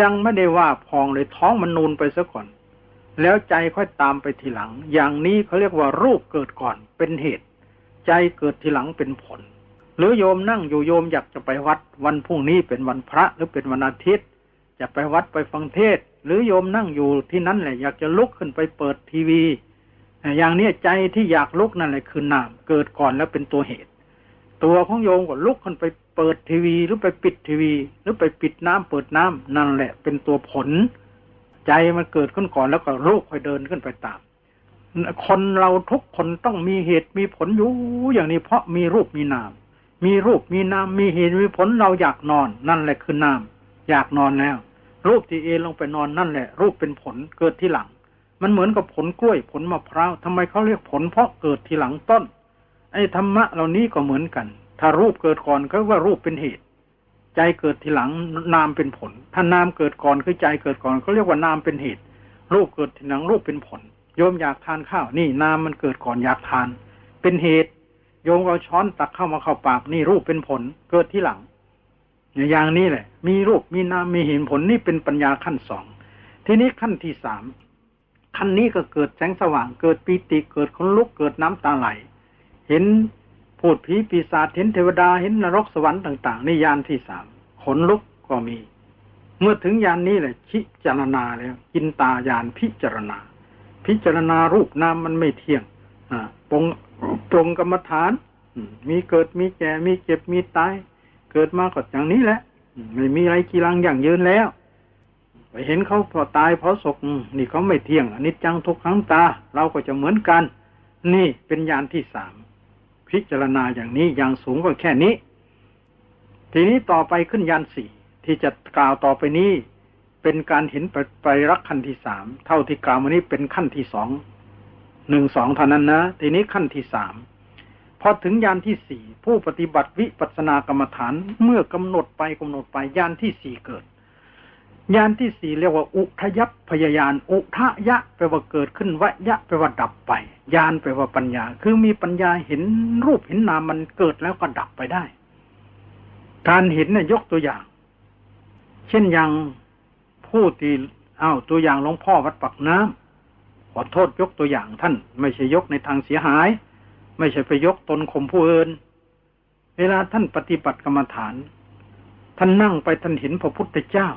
ยังไม่ได้ว่าพองเลยท้องมันนูนไปซะก่อน แล้วใจค่อยตามไปทีหลัง อย่างนี้เขาเรียกว่ารูปเกิดก่อนเป็นเหตุ ใจเกิดทีหลังเป็นผล หรือโยมนั่งอยู่โยมอยากจะไปวัด วันพรุ่งนี้เป็นวันพระหรือเป็นวันอาทิตย์ จะไปวัดไปฟังเทศ หรือโยมนั่งอยู่ที่นั้นแหละ อยากจะลุกขึ้นไปเปิดทีวี อย่างนี้ใจที่อยากลุกนั่นแหละคือนามเกิดก่อนแล้วเป็นตัวเหตุ ตัวของโยมก็ลุกขึ้นไปเปิดทีวีหรือไปปิดทีวี หรือไปปิดน้ำเปิดน้ำนั่นแหละ เป็นตัวผล ใจมันเกิดขึ้นก่อนแล้วก็รูปค่อยเดินขึ้นไปตาม คนเราทุกคนต้องมีเหตุมีผลอยู่อย่างนี้เพราะมีรูปมีนาม มีรูปมีนามมีเหตุมีผลเราอยากนอน นั่นแหละคือนาม อยากนอนแล้ว รูปที่เอลงไปนอนนั่นแหละ รูปเป็นผลเกิดที่หลัง มันเหมือนกับผลกล้วยผลมะพร้าวทำไมเขาเรียกผลเพราะเกิดที่หลังต้น ไอ้ธรรมะเหล่านี้ก็เหมือนกัน ถ้ารูปเกิดก่อนก็ว่ารูปเป็นเหตุ ใจเกิดทีหลังนามเป็นผล ถ้านามเกิดก่อนคือใจเกิดก่อนเขาเรียกว่านามเป็นเหตุ รูปเกิดทีหลังรูปเป็นผล โยมอยากทานข้าวนี่นามมันเกิดก่อนอยากทาน เป็นเหตุ โยมเอาช้อนตักเข้ามาเข้าปากนี่รูปเป็นผล เกิดที่หลัง อย่างนี้แหละ มีรูปมีนามมีเหตุผลนี่เป็นปัญญาขั้นสองทีนี้ขั้นที่สามขั้นนี้ก็เกิดแสงสว่างเกิดปีติเกิดคนลุกเกิดน้ำตาไหล เห็นพูดผีปีศาจเห็นเทวดาเห็นนรกสวรรค์ต่างๆนี่ยานที่สามขนลุกก็มี เมื่อถึงยานนี้แหละชิจารณาแล้วกินตายานพิจารณา พิจารณารูปนามมันไม่เที่ยงอ่าปรงปรงกรรมฐานมีเกิดมีแก่มีเจ็บมีตาย เกิดมาก็อย่างนี้แหละไม่มีอะไรกีรังอย่างยืนแล้ว ไปเห็นเขาพอตายพอศกนี่เขาไม่เที่ยงอนิจจังทุกขังตา เราก็จะเหมือนกัน นี่เป็นญาณที่สามพิจารณาอย่างนี้อย่างสูงก็แค่นี้ ทีนี้ต่อไปขึ้นญาณสี่ที่จะกล่าวต่อไปนี้ เป็นการเห็นไปรักขั้นที่สามเท่าที่กล่าวมานี้เป็นขั้นที่สองหนึ่งสองเท่านั้นนะ ทีนี้ขั้นที่สาม พอถึงยานที่สี่ผู้ปฏิบัติวิปัสสนากรรมฐานเมื่อกำหนดไปกำหนดไปยานที่สี่เกิดยานที่สี่เรียกว่า อุทยัพพยายาน อุทะยะแปลว่าเกิดขึ้นวะยะแปลว่าดับไปยานแปลว่าปัญญา คือมีปัญญาเห็นรูปเห็นนามมันเกิดแล้วก็ดับไปได้ การเห็นเนี่ยยกตัวอย่าง เช่นอย่างผู้ที่อ้าวตัวอย่างหลวงพ่อวัดปักน้ำขอโทษยกตัวอย่างท่าน ไม่ใช่ยกในทางเสียหาย ไม่ใช่ไปยกตนข่มผู้อื่นเวลาท่านปฏิบัติกรรมฐาน ท่านนั่งไปท่านเห็นพระพุทธเจ้า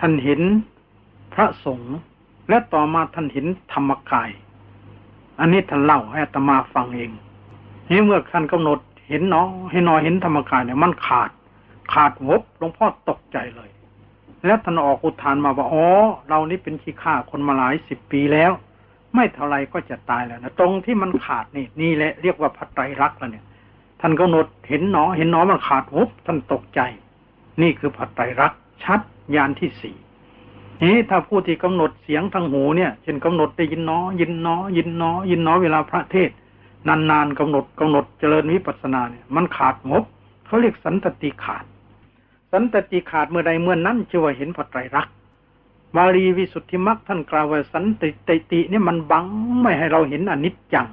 ท่านเห็นพระสงฆ์และต่อมาท่านเห็นธรรมกาย อันนี้ท่านเล่าให้ตมาฟังเองนี่เมื่อท่านกำหนดเห็นเนาะให้นอเห็นธรรมกายเนี่ยมันขาด ขาดวบหลวงพ่อตกใจเลย แล้วท่านออกอุทานมาว่าอ๋อเรานี่เป็นขี้ข้าคนมาหลายสิบปีแล้ว ไม่เท่าไรก็จะตายแล้วนะตรงที่มันขาดนี่นี่แหละเรียกว่าพัตไตรรักแล้วเนี่ย ท่านก็นดเห็นหนอ เห็นหนอมันขาดหุบท่านตกใจ นี่คือพัตไตรรักชัดยานที่สี่นี้ถ้าผู้ที่กำหนดเสียงทางหูเนี่ยเช่นกำหนดได้ยินหนอ ยินหนอ ยินหนอ ยินหนอเวลาพระเทศนานๆกำหนดกำหนดเจริญวิปัสสนาเนี่ยมันขาดงบเขาเรียกสันตติขาด สันตติขาดเมื่อใดเมื่อนนั้นชื่อว่าเห็นพัตไตรรัก บาลีวิสุทธิมรรคท่านกล่าวว่าสันติติตินี่มันบังไม่ให้เราเห็นอนิจจัง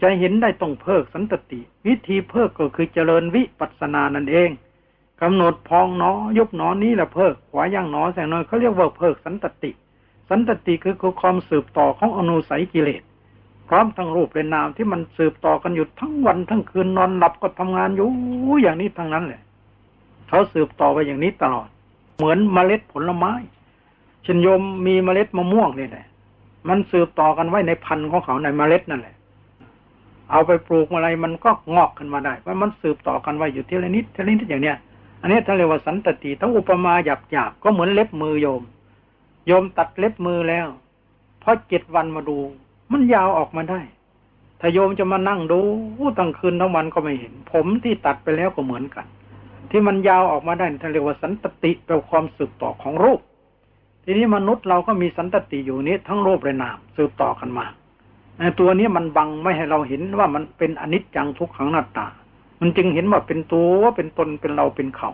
จะเห็นได้ต้องเพิกสันตติ วิธีเพิกก็คือเจริญวิปัสสนานั่นเองกำหนดพองหนอยุบหนอนี้แหละเพิกขวาย่างหนอซ้ายย่างหนอเขาเรียกว่าเพิกสันตติ สันตติคือความสืบต่อของอนุสัยกิเลสพร้อมทั้งรูปเป็นนามที่มันสืบต่อกันอยู่ทั้งวันทั้งคืนนอนหลับก็ทำงานอยู่อย่างนี้ทั้งนั้นแหละเขาสืบต่อไปอย่างนี้ตลอด เหมือนเมล็ดผลไม้ เช่นโยมมีเมล็ดมะม่วงนี่แหละ มันสืบต่อกันไว้ในพันธุ์ของเขาในเมล็ดนั่นแหละ เอาไปปลูกอะไรมันก็งอกขึ้นมาได้เพราะมันสืบต่อกันไว้อยู่ทีละนิดทีละนิดอย่างเนี้ย อันนี้ท่านเรียกว่าสันตติต้องอุปมาหยาบหยาบก็เหมือนเล็บมือโยม โยมตัดเล็บมือแล้วพอเจ็ดวันมาดู มันยาวออกมาได้ถ้าโยมจะมานั่งดูตั้งคืนทั้งวันก็ไม่เห็น ผมที่ตัดไปแล้วก็เหมือนกัน ที่มันยาวออกมาได้ท่านเรียกว่าสันตติแปลความสืบต่อของรูป ทีนี้มนุษย์เราก็มีสันตติอยู่นี้ทั้งรูปและนามสืบต่อกันมาตัวนี้มันบังไม่ให้เราเห็นว่ามันเป็นอนิจจังทุกขังนัตตา มันจึงเห็นว่าเป็นตัวเป็นตนเป็นเราเป็นเขา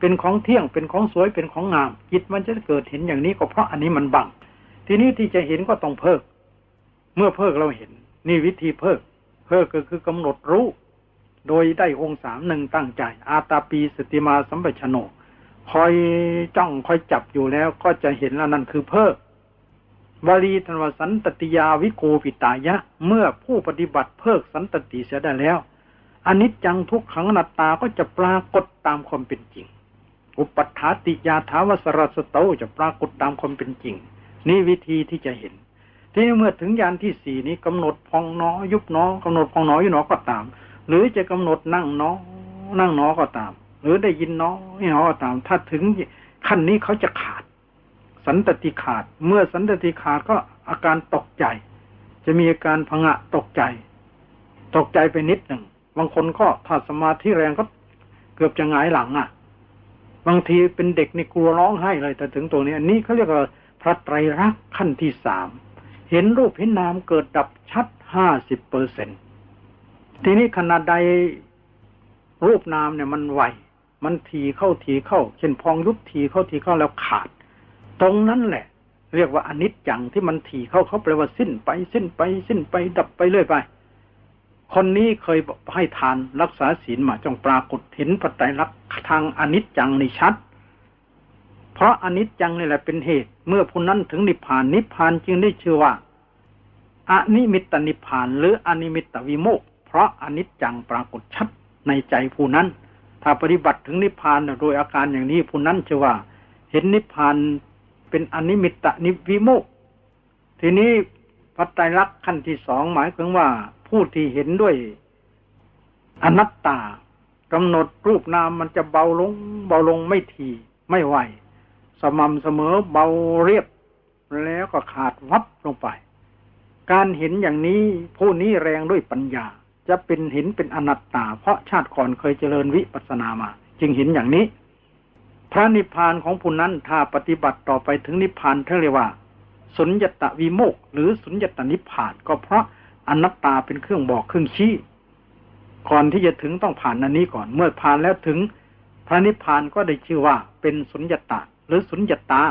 เป็นของเที่ยงเป็นของสวยเป็นของงามจิตมันจะเกิดเห็นอย่างนี้ก็เพราะอันนี้มันบัง ทีนี้ที่จะเห็นก็ต้องเพิก เมื่อเพิกเราเห็น นี่วิธีเพิก เพิกก็คือกำหนดรู้ โดยได้องค์สามหนึ่งตั้งใจ อาตาปีสติมาสัมปชาโน คอยจ้องคอยจับอยู่แล้วก็จะเห็นแล้วนั่นคือเพิกบาลีท่านว่า สันตติยาวิโกปิตายะ เมื่อผู้ปฏิบัติเพิกสันตติเสียได้แล้วอนิจจังทุกขังอนัตตาก็จะปรากฏตามความเป็นจริง อุปัฏฐาติยาถาวสรสโตจะปรากฏตามความเป็นจริง นี่วิธีที่จะเห็น ที่เมื่อถึงยานที่สี่นี้กำหนดพองน้อยุบน้อกำหนดพองน้อยุบน้อก็ตาม หรือจะกำหนดนั่งน้อนั่งน้อก็ตาม หรือได้ยินน้อยน้อยตาม ถ้าถึงขั้นนี้เขาจะขาด สันตติขาด เมื่อสันตติขาดก็อาการตกใจ จะมีอาการพงะตกใจ ตกใจไปนิดหนึ่งบางคนก็ถ้าสมาธิแรงก็เกือบจะหงายหลังอะ บางทีเป็นเด็กในกลัวร้องไห้เลยแต่ถึงตัวนี้อันนี้เขาเรียกว่าพระไตรลักษณ์ขั้นที่สามเห็นรูปเห็นนามเกิดดับชัดห้าสิบเปอร์เซ็นทีนี้ขนาดใดรูปนามเนี่ยมันไว มันทีเข้าทีเข้า เช่นพองยุบทีเข้าทีเข้าแล้วขาด ตรงนั้นแหละ เรียกว่าอนิจจังที่มันทีเข้าเขาแปลว่าสิ้นไปสิ้นไป สิ้นไปดับไปเรื่อยไป คนนี้เคยให้ทานรักษาศีลมาจงปรากฏเห็นปัจจัยรักทางอนิจจังในชัด เพราะอนิจจังนี่แหละเป็นเหตุ เมื่อผู้นั้นถึงนิพพานนิพพานจึงได้ชื่อว่าอนิมิตนิพพานหรืออนิมิตวิโมกเพราะอนิจจังปรากฏชัดในใจผู้นั้น ถ้าปฏิบัติถึงนิพพานโดยอาการอย่างนี้ผู้นั้นจะว่า เห็นนิพพานเป็นอนิมิตะนิวิโมก ทีนี้พระไตรลักษณ์ขั้นที่สองหมายถึงว่า ผู้ที่เห็นด้วยอนัตตากำหนดรูปนามมันจะเบาลง เบาลงไม่ทีไม่ไหว สม่ำเสมอเบาเรียบ แล้วก็ขาดวับลงไป การเห็นอย่างนี้ผู้นี้แรงด้วยปัญญา จะเป็นเห็นเป็นอนัตตา เพราะชาติก่อนเคยเจริญวิปัสสนามา จึงเห็นอย่างนี้ พระนิพพานของผู้นั้นถ้าปฏิบัติต่อไปถึงนิพพานเท่าเรียกว่า สุญญตวิโมกหรือสุญญตนิพพาน ก็เพราะอนัตตาเป็นเครื่องบอกเครื่องชี้ก่อนที่จะถึงต้องผ่านอันนี้ก่อน เมื่อผ่านแล้วถึงพระนิพพานก็ได้ชื่อว่า เป็นสุญญตาหรือสุญญตา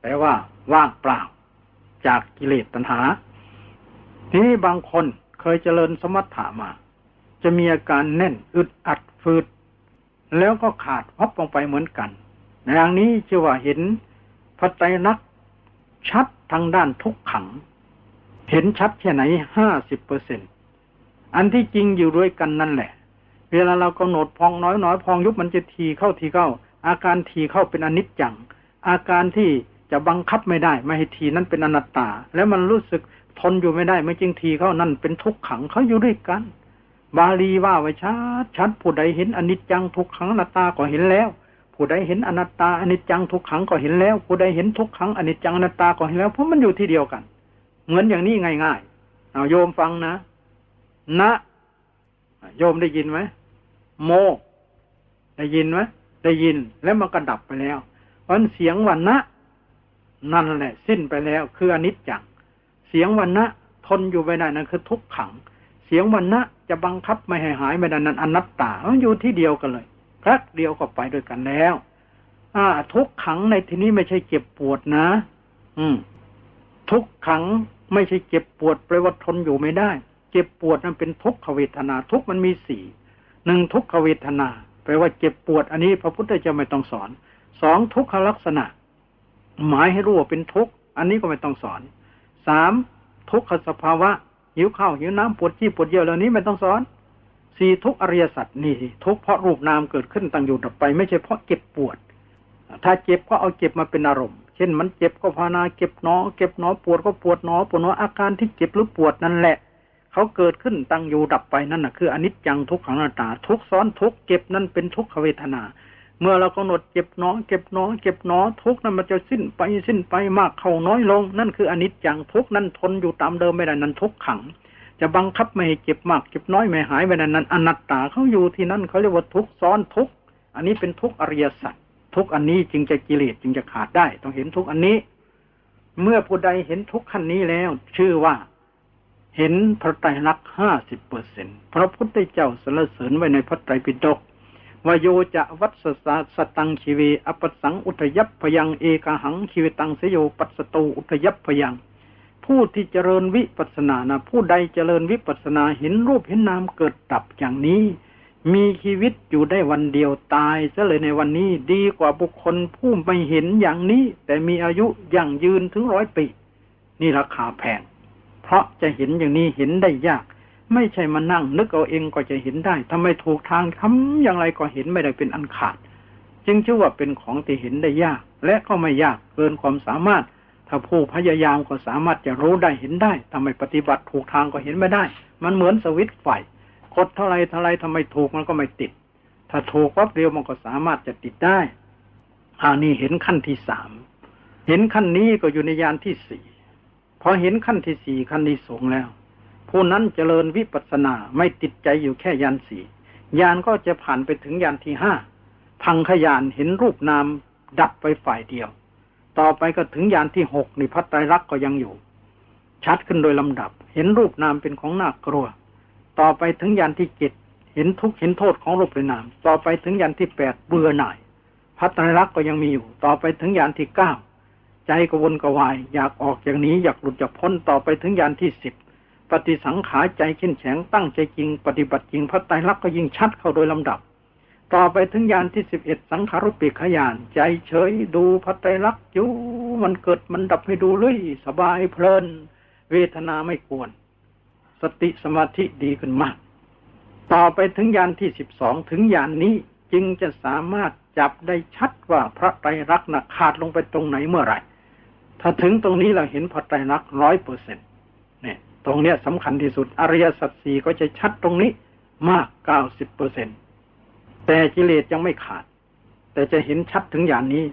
แปลว่าว่างเปล่า จากกิเลสตัณหา ทีนี้บางคน เคยเจริญสมถะมา จะมีอาการแน่นอึดอัดฟืด แล้วก็ขาดพับลงไปเหมือนกันในอย่างนี้ชื่อว่าเห็นพระไตรลักษณ์ชัดทางด้านทุกขัง เห็นชัดแค่ไหนห้าสิบเปอร์เซ็นต์อันที่จริงอยู่ด้วยกันนั่นแหละ เวลาเรากำหนดพองน้อยน้อยพองยุบมันจะทีเข้าทีเข้า อาการทีเข้าเป็นอนิจจัง อาการที่จะบังคับไม่ได้ ไม่ให้ทีนั้นเป็นอนัตตา แล้วมันรู้สึก ทนอยู่ไม่ได้ไม่จริงทีเขานั่นเป็นทุกขังเขาอยู่ด้วยกัน บาลีว่าไว้ชัดชัดผู้ใดเห็นอนิจจังทุกขังอนัตตาก็เห็นแล้ว ผู้ใดเห็นอนัตตาอนิจจังทุกขังก็เห็นแล้ว ผู้ใดเห็นทุกขังอนิจจังอนัตตาก็เห็นแล้วเพราะมันอยู่ที่เดียวกัน เหมือนอย่างนี้ง่ายๆเอาโยมฟังนะ นะโยมได้ยินไหมโม ได้ยินไหมได้ยินแล้วมันก็ดับไปแล้ววันเสียงวันนะนั่นแหละ สิ้นไปแล้ว คืออนิจจัง เสียงวันนะทนอยู่ไม่ได้นั่นคือทุกขัง เสียงวันนะจะบังคับไม่ให้หายไม่ได้นั่นอนัตตามันอยู่ที่เดียวกันเลยแค่เดียวก็ไปด้วยกันแล้ว อ่า ทุกขังในที่นี้ไม่ใช่เจ็บปวดนะ อืม ทุกขังไม่ใช่เจ็บปวดแปลว่าทนอยู่ไม่ได้ เจ็บปวดนั้นเป็นทุกขเวทนา ทุกมันมีสี่หนึ่งทุกขเวทนาแปลว่าเจ็บปวด อันนี้พระพุทธเจ้าไม่ต้องสอนสองทุกขลักษณะ หมายให้รู้ว่าเป็นทุกข์อันนี้ก็ไม่ต้องสอน สามทุกขสภาวะ หิวข้าวหิวน้ำปวดขี้ปวดเยี่ยวเหล่านี้ไม่ต้องสอนสี่ทุกอริยสัจนี่ทุกเพราะรูปนามเกิดขึ้นตั้งอยู่ดับไป ไม่ใช่เพราะเจ็บปวด ถ้าเจ็บก็เอาเจ็บมาเป็นอารมณ์ เช่นมันเจ็บก็ภาวนาเก็บหนอเก็บหนอปวดก็ปวดหนอปวดหนออาการที่เจ็บหรือปวดนั่นแหละเขาเกิดขึ้นตั้งอยู่ดับไปนั่นนะคืออนิจจังทุกขังนาตาทุกซ้อนทุกเก็บนั่นเป็นทุกขเวทนา เมื่อเรากำหนดเจ็บหนอเก็บหนอเก็บหนอทุกนั้นมันจะสิ้นไปสิ้นไปมากเข้าน้อยลง นั่นคืออนิจจังทุกนั้นทนอยู่ตามเดิมไม่ได้นั้นทุกขัง จะบังคับไม่ให้เก็บมากเก็บน้อยไม่หายไม่ได้นั้นอนัตตาเขาอยู่ที่นั่นเขาเรียกว่าทุกซ้อนทุกอันนี้เป็นทุกอริยสัจทุกอันนี้จึงจะกิเลสจึงจะขาดได้ ต้องเห็นทุกอันนี้ เมื่อผู้ใดเห็นทุกขั้นนี้แล้ว ชื่อว่าเห็นพระไตรลักษณ์ห้าสิบเปอร์เซ็นพระพุทธเจ้าสรรเสริญไว้ในพระไตรปิฎก วโยจะวัตสสาสตังชีวีอปสังอุทยัพพยังเอกหังชีวิตังเสโยปัสตูอุทยัพพยัง ผู้ที่เจริญวิปัสนานะผู้ใดเจริญวิปัสนาเห็นรูปเห็นนามเกิดดับอย่างนี้ มีชีวิตอยู่ได้วันเดียวตายซะเลยในวันนี้ดีกว่าบุคคลผู้ไม่เห็นอย่างนี้ แต่มีอายุอย่างยืนถึงร้อยปี นี่ราคาแพงเพราะจะเห็นอย่างนี้เห็นได้ยาก ไม่ใช่มานั่ง นึกเอาเองก็จะเห็นได้ทำไมถูกทางทำอย่างไรก็เห็นไม่ได้เป็นอันขาด จึงชื่อว่าเป็นของที่เห็นได้ยาก และก็ไม่ยากเกินความสามารถ ถ้าผู้พยายามก็สามารถจะรู้ได้เห็นได้ทำไมปฏิบัติถูกทางก็เห็นไม่ได้ มันเหมือนสวิตไฟกดเท่าไรเท่าไรทำไมถูกมันก็ไม่ติด ถ้าถูกวับเดียวมันก็สามารถจะติดได้อันนี้เห็นขั้นที่สามเห็นขั้นนี้ก็อยู่ในยานที่สี่พอเห็นขั้นที่สี่ขั้นที่สูงแล้ว ผู้นั้นเจริญวิปัสสนาไม่ติดใจอยู่แค่ยานสี่ยานก็จะผ่านไปถึงยานที่ห้าพังขยานเห็นรูปนามดับไปฝ่ายเดียว ต่อไปก็ถึงยานที่หกนี่พัตไตรลักษ์ก็ยังอยู่ ชัดขึ้นโดยลำดับ เห็นรูปนามเป็นของน่ากลัว ต่อไปถึงยานที่เจ็ดเห็นทุกเห็นโทษของรูปนาม ต่อไปถึงยานที่แปดเบื่อหน่ายพัตไตรลักษ์ก็ยังมีอยู่ ต่อไปถึงยานที่เก้าใจกวนกวาย อยากออกอย่างนี้อยากหลุดจากพ้นต่อไปถึงยานที่สิบ ปฏิสังขารใจเข้มแข็งตั้งใจจริง ปฏิบัติจริงพระไตรลักษณ์ก็ยิ่งชัดเข้าโดยลำดับ ต่อไปถึงยานที่สิบเอ็ดสังขารุปิขยานใจเฉยดูพระไตรลักษณ์อยู่มันเกิดมันดับให้ดูเลยสบายเพลิน เวทนาไม่กวน สติสมาธิดีขึ้นมาก ต่อไปถึงยานที่สิบสองถึงยานนี้จึงจะสามารถจับได้ชัดว่าพระไตรลักษณ์ขาดลงไปตรงไหนเมื่อไหร่ ถ้าถึงตรงนี้เราเห็นพระไตรลักษณ์ร้อยเปอร์เซ็นต ตรงเนี้ยสำคัญที่สุด อริยสัจสี่ก็จะชัดตรงนี้มากเก้าสิบเปอร์เซ็นแต่กิเลสยังไม่ขาด แต่จะเห็นชัดถึงอย่างนี้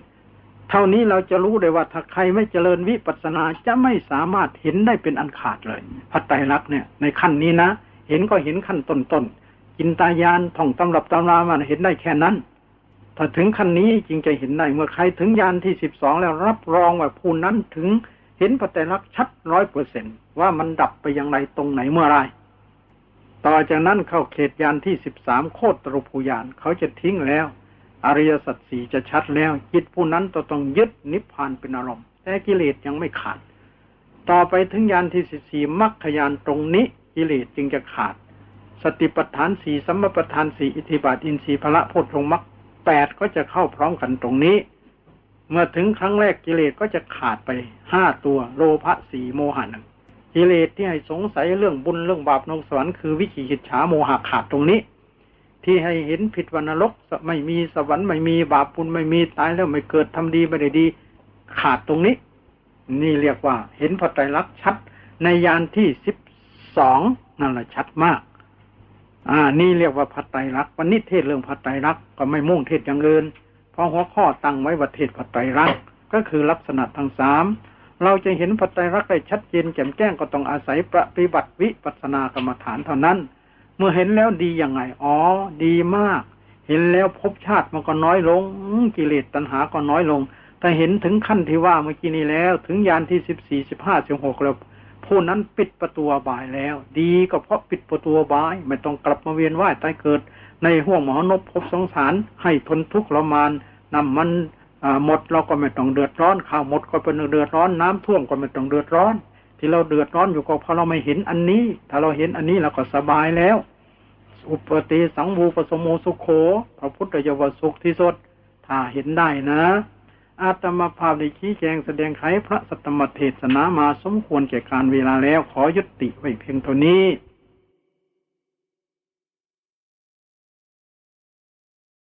เท่านี้เราจะรู้เลยว่าถ้าใครไม่เจริญวิปัสสนาจะไม่สามารถเห็นได้เป็นอันขาดเลยพัตไตรลักษณ์เนี่ย ในขั้นนี้นะ เห็นก็เห็นขั้นต้นๆจินตายานท่องตำรับตำรามันเห็นได้แค่นั้น ถ้าถึงขั้นนี้จริงจะเห็นได้เมื่อใครถึงยานที่สิบสองแล้วรับรองว่าผู้นั้นถึง เห็นปัจจัยลักชัดร้อยเปอร์เซนว่ามันดับไปอย่างไรตรงไหนเมื่อไรต่อจากนั้นเข้าเขตยานที่สิบสามโคตรตรุภูยานเขาจะทิ้งแล้ว อริยสัจสี่จะชัดแล้วจิตผู้นั้นต้องยึดนิพพานเป็นอารมณ์แต่กิเลสยังไม่ขาด ต่อไปถึงยานที่สิบสี่มรรคยานตรงนี้กิเลสจึงจะขาด สติปัฏฐานสี่สัมมาปัฏฐานสี่อิทธิบาทอินทรีย์พระโพชฌงมรรคแปดก็จะเข้าพร้อมกันตรงนี้ เมื่อถึงครั้งแรกกิเลสก็จะขาดไปห้าตัวโลภะสีโมหะหนึ่งกิเลสที่ให้สงสัยเรื่องบุญเรื่องบาปนงสวรรค์คือวิจิกิจฉาโมหะขาดตรงนี้ ที่ให้เห็นผิดวันรกไม่มีสวรรค์ไม่มีบาปบุญไม่มีตายแล้วไม่เกิดทำดีไม่ได้ดี ขาดตรงนี้ นี่เรียกว่า เห็นพระไตรลักษณ์ชัดในยานที่สิบสองนั่นแหละชัดมาก อ่า นี่เรียกว่าพระไตรลักษณ์วันนี้เทศเรื่องพระไตรลักษณ์ก็ไม่มุ่งเทศอย่างอื่น พราะหัวข้อตั้งไว้วัเทศปัตไตรรักก็คือลักษณะทั้งสามเราจะเห็นปัตไตรรักได้ชัดเจนแจ่มแจ้งก็ต้องอาศัยปฏิบัติวิปัสสนากรรมฐานเท่านั้น เมื่อเห็นแล้วดียังไงอ๋อ ดีมาก เห็นแล้วภพชาติมันก็น้อยลงกิเลสตัณหาก็น้อยลงแต่เห็นถึงขั้นที่ว่าเมื่อกี้นี้แล้ว ถึงยานที่สิบสี่สิบห้าสิบหกแล้วผู้นั้นปิดประตูบายแล้ว ดีก็เพราะปิดประตูบาย ไม่ต้องกลับมาเวียนว่ายตายเกิด ในห่วงหมอนบพบสงสารให้ทนทุกข์ละมานนำมันหมดเราก็ไม่ต้องเดือดร้อนข้าวหมดก็เป็นเดือดร้อนน้ำท่วมก็ไม่ต้องเดือดร้อน ที่เราเดือดร้อนอยู่ก็เพราะเราไม่เห็นอันนี้ ถ้าเราเห็นอันนี้เราก็สบายแล้ว อุปติสังวูปสมโมสุขโขพระพุทธเจ้าสุขที่สุดถ้าเห็นได้นะอาตมาภาพได้ชี้แจงแสดงไขพระสัตตมเทศนามาสมควรแก่การเวลาแล้วขอยุติไว้เพียงเท่านี้